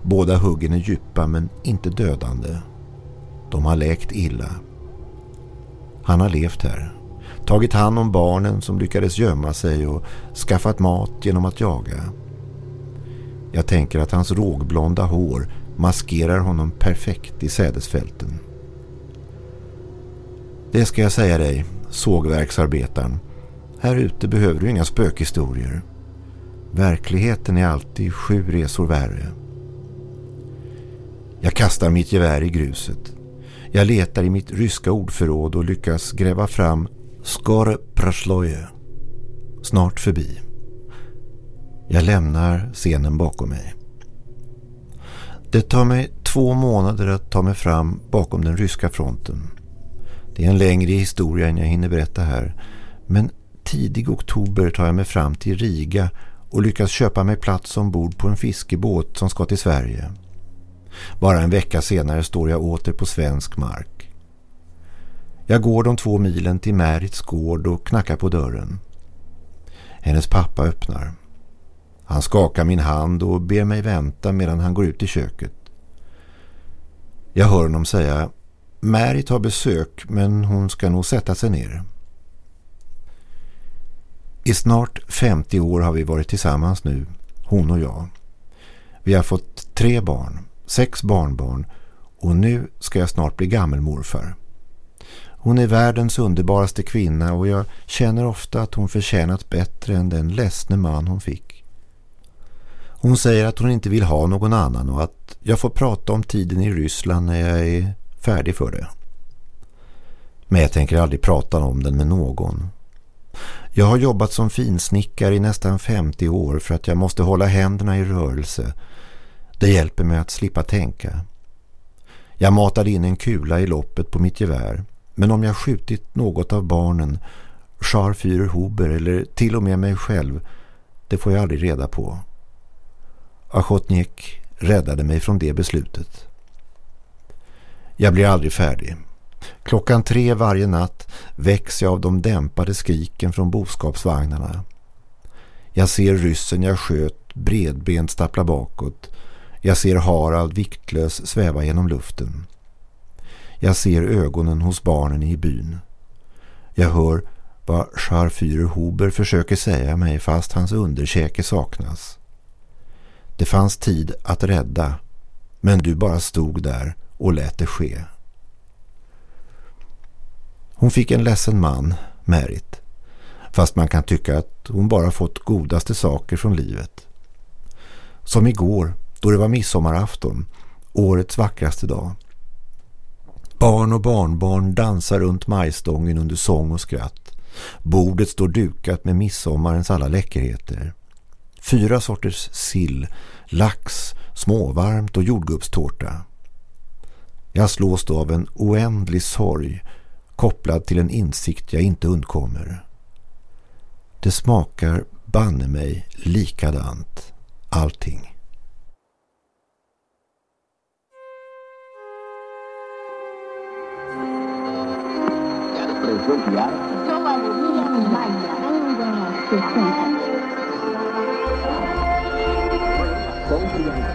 Speaker 4: Båda huggen är djupa men inte dödande. De har läkt illa. Han har levt här. Tagit hand om barnen som lyckades gömma sig och skaffat mat genom att jaga. Jag tänker att hans rågblonda hår maskerar honom perfekt i sädesfälten. Det ska jag säga dig, sågverksarbetaren. Här ute behöver du inga spökhistorier. Verkligheten är alltid sju resor värre. Jag kastar mitt gevär i gruset. Jag letar i mitt ryska ordförråd och lyckas gräva fram Skore Prasloje. Snart förbi. Jag lämnar scenen bakom mig. Det tar mig två månader att ta mig fram bakom den ryska fronten. Det är en längre historia än jag hinner berätta här. Men tidig oktober tar jag mig fram till Riga och lyckas köpa mig plats ombord på en fiskebåt som ska till Sverige. Bara en vecka senare står jag åter på svensk mark. Jag går de två milen till Märits gård och knackar på dörren. Hennes pappa öppnar. Han skakar min hand och ber mig vänta medan han går ut i köket. Jag hör honom säga Märit har besök men hon ska nog sätta sig ner. I snart 50 år har vi varit tillsammans nu, hon och jag. Vi har fått tre barn, sex barnbarn och nu ska jag snart bli gammelmorfar. Hon är världens underbaraste kvinna och jag känner ofta att hon förtjänat bättre än den ledsne man hon fick. Hon säger att hon inte vill ha någon annan och att jag får prata om tiden i Ryssland när jag är färdig för det. Men jag tänker aldrig prata om den med någon. Jag har jobbat som finsnickare i nästan 50 år för att jag måste hålla händerna i rörelse. Det hjälper mig att slippa tänka. Jag matade in en kula i loppet på mitt gevär. Men om jag skjutit något av barnen, Charles Huber eller till och med mig själv, det får jag aldrig reda på. Achotnik räddade mig från det beslutet. Jag blir aldrig färdig. Klockan tre varje natt väcks jag av de dämpade skriken från boskapsvagnarna. Jag ser ryssen jag sköt bredbent stappla bakåt. Jag ser Harald viktlös sväva genom luften. Jag ser ögonen hos barnen i byn. Jag hör vad Scharfyrer Huber försöker säga mig fast hans underkäke saknas. Det fanns tid att rädda, men du bara stod där och lät det ske. Hon fick en ledsen man, Merit. Fast man kan tycka att hon bara fått godaste saker från livet. Som igår, då det var midsommarafton, årets vackraste dag. Barn och barnbarn dansar runt majstången under sång och skratt. Bordet står dukat med midsommarens alla läckerheter. Fyra sorters sill, lax, småvarmt och jordgubbstårta. Jag slås då av en oändlig sorg kopplad till en insikt jag inte undkommer. Det smakar banne mig likadant allting.
Speaker 5: Mm.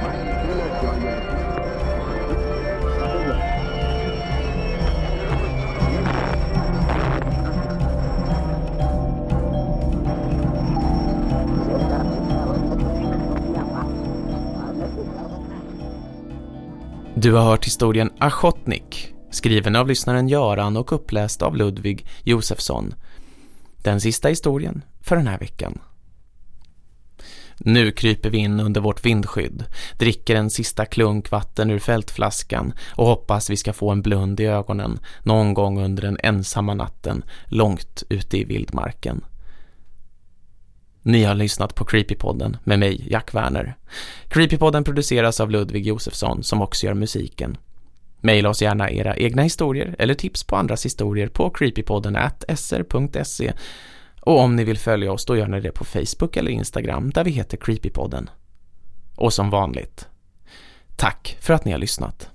Speaker 3: Du har hört historien Achotnik, skriven av lyssnaren Göran och uppläst av Ludvig Josefsson. Den sista historien för den här veckan. Nu kryper vi in under vårt vindskydd, dricker en sista klunk vatten ur fältflaskan och hoppas vi ska få en blund i ögonen någon gång under den ensamma natten långt ute i vildmarken. Ni har lyssnat på Creepypodden med mig, Jack Werner. Creepypodden produceras av Ludvig Josefsson som också gör musiken. Maila oss gärna era egna historier eller tips på andras historier på creepypodden at sr.se och om ni vill följa oss då gör ni det på Facebook eller Instagram där vi heter Creepypodden. Och som vanligt, tack för att ni har lyssnat.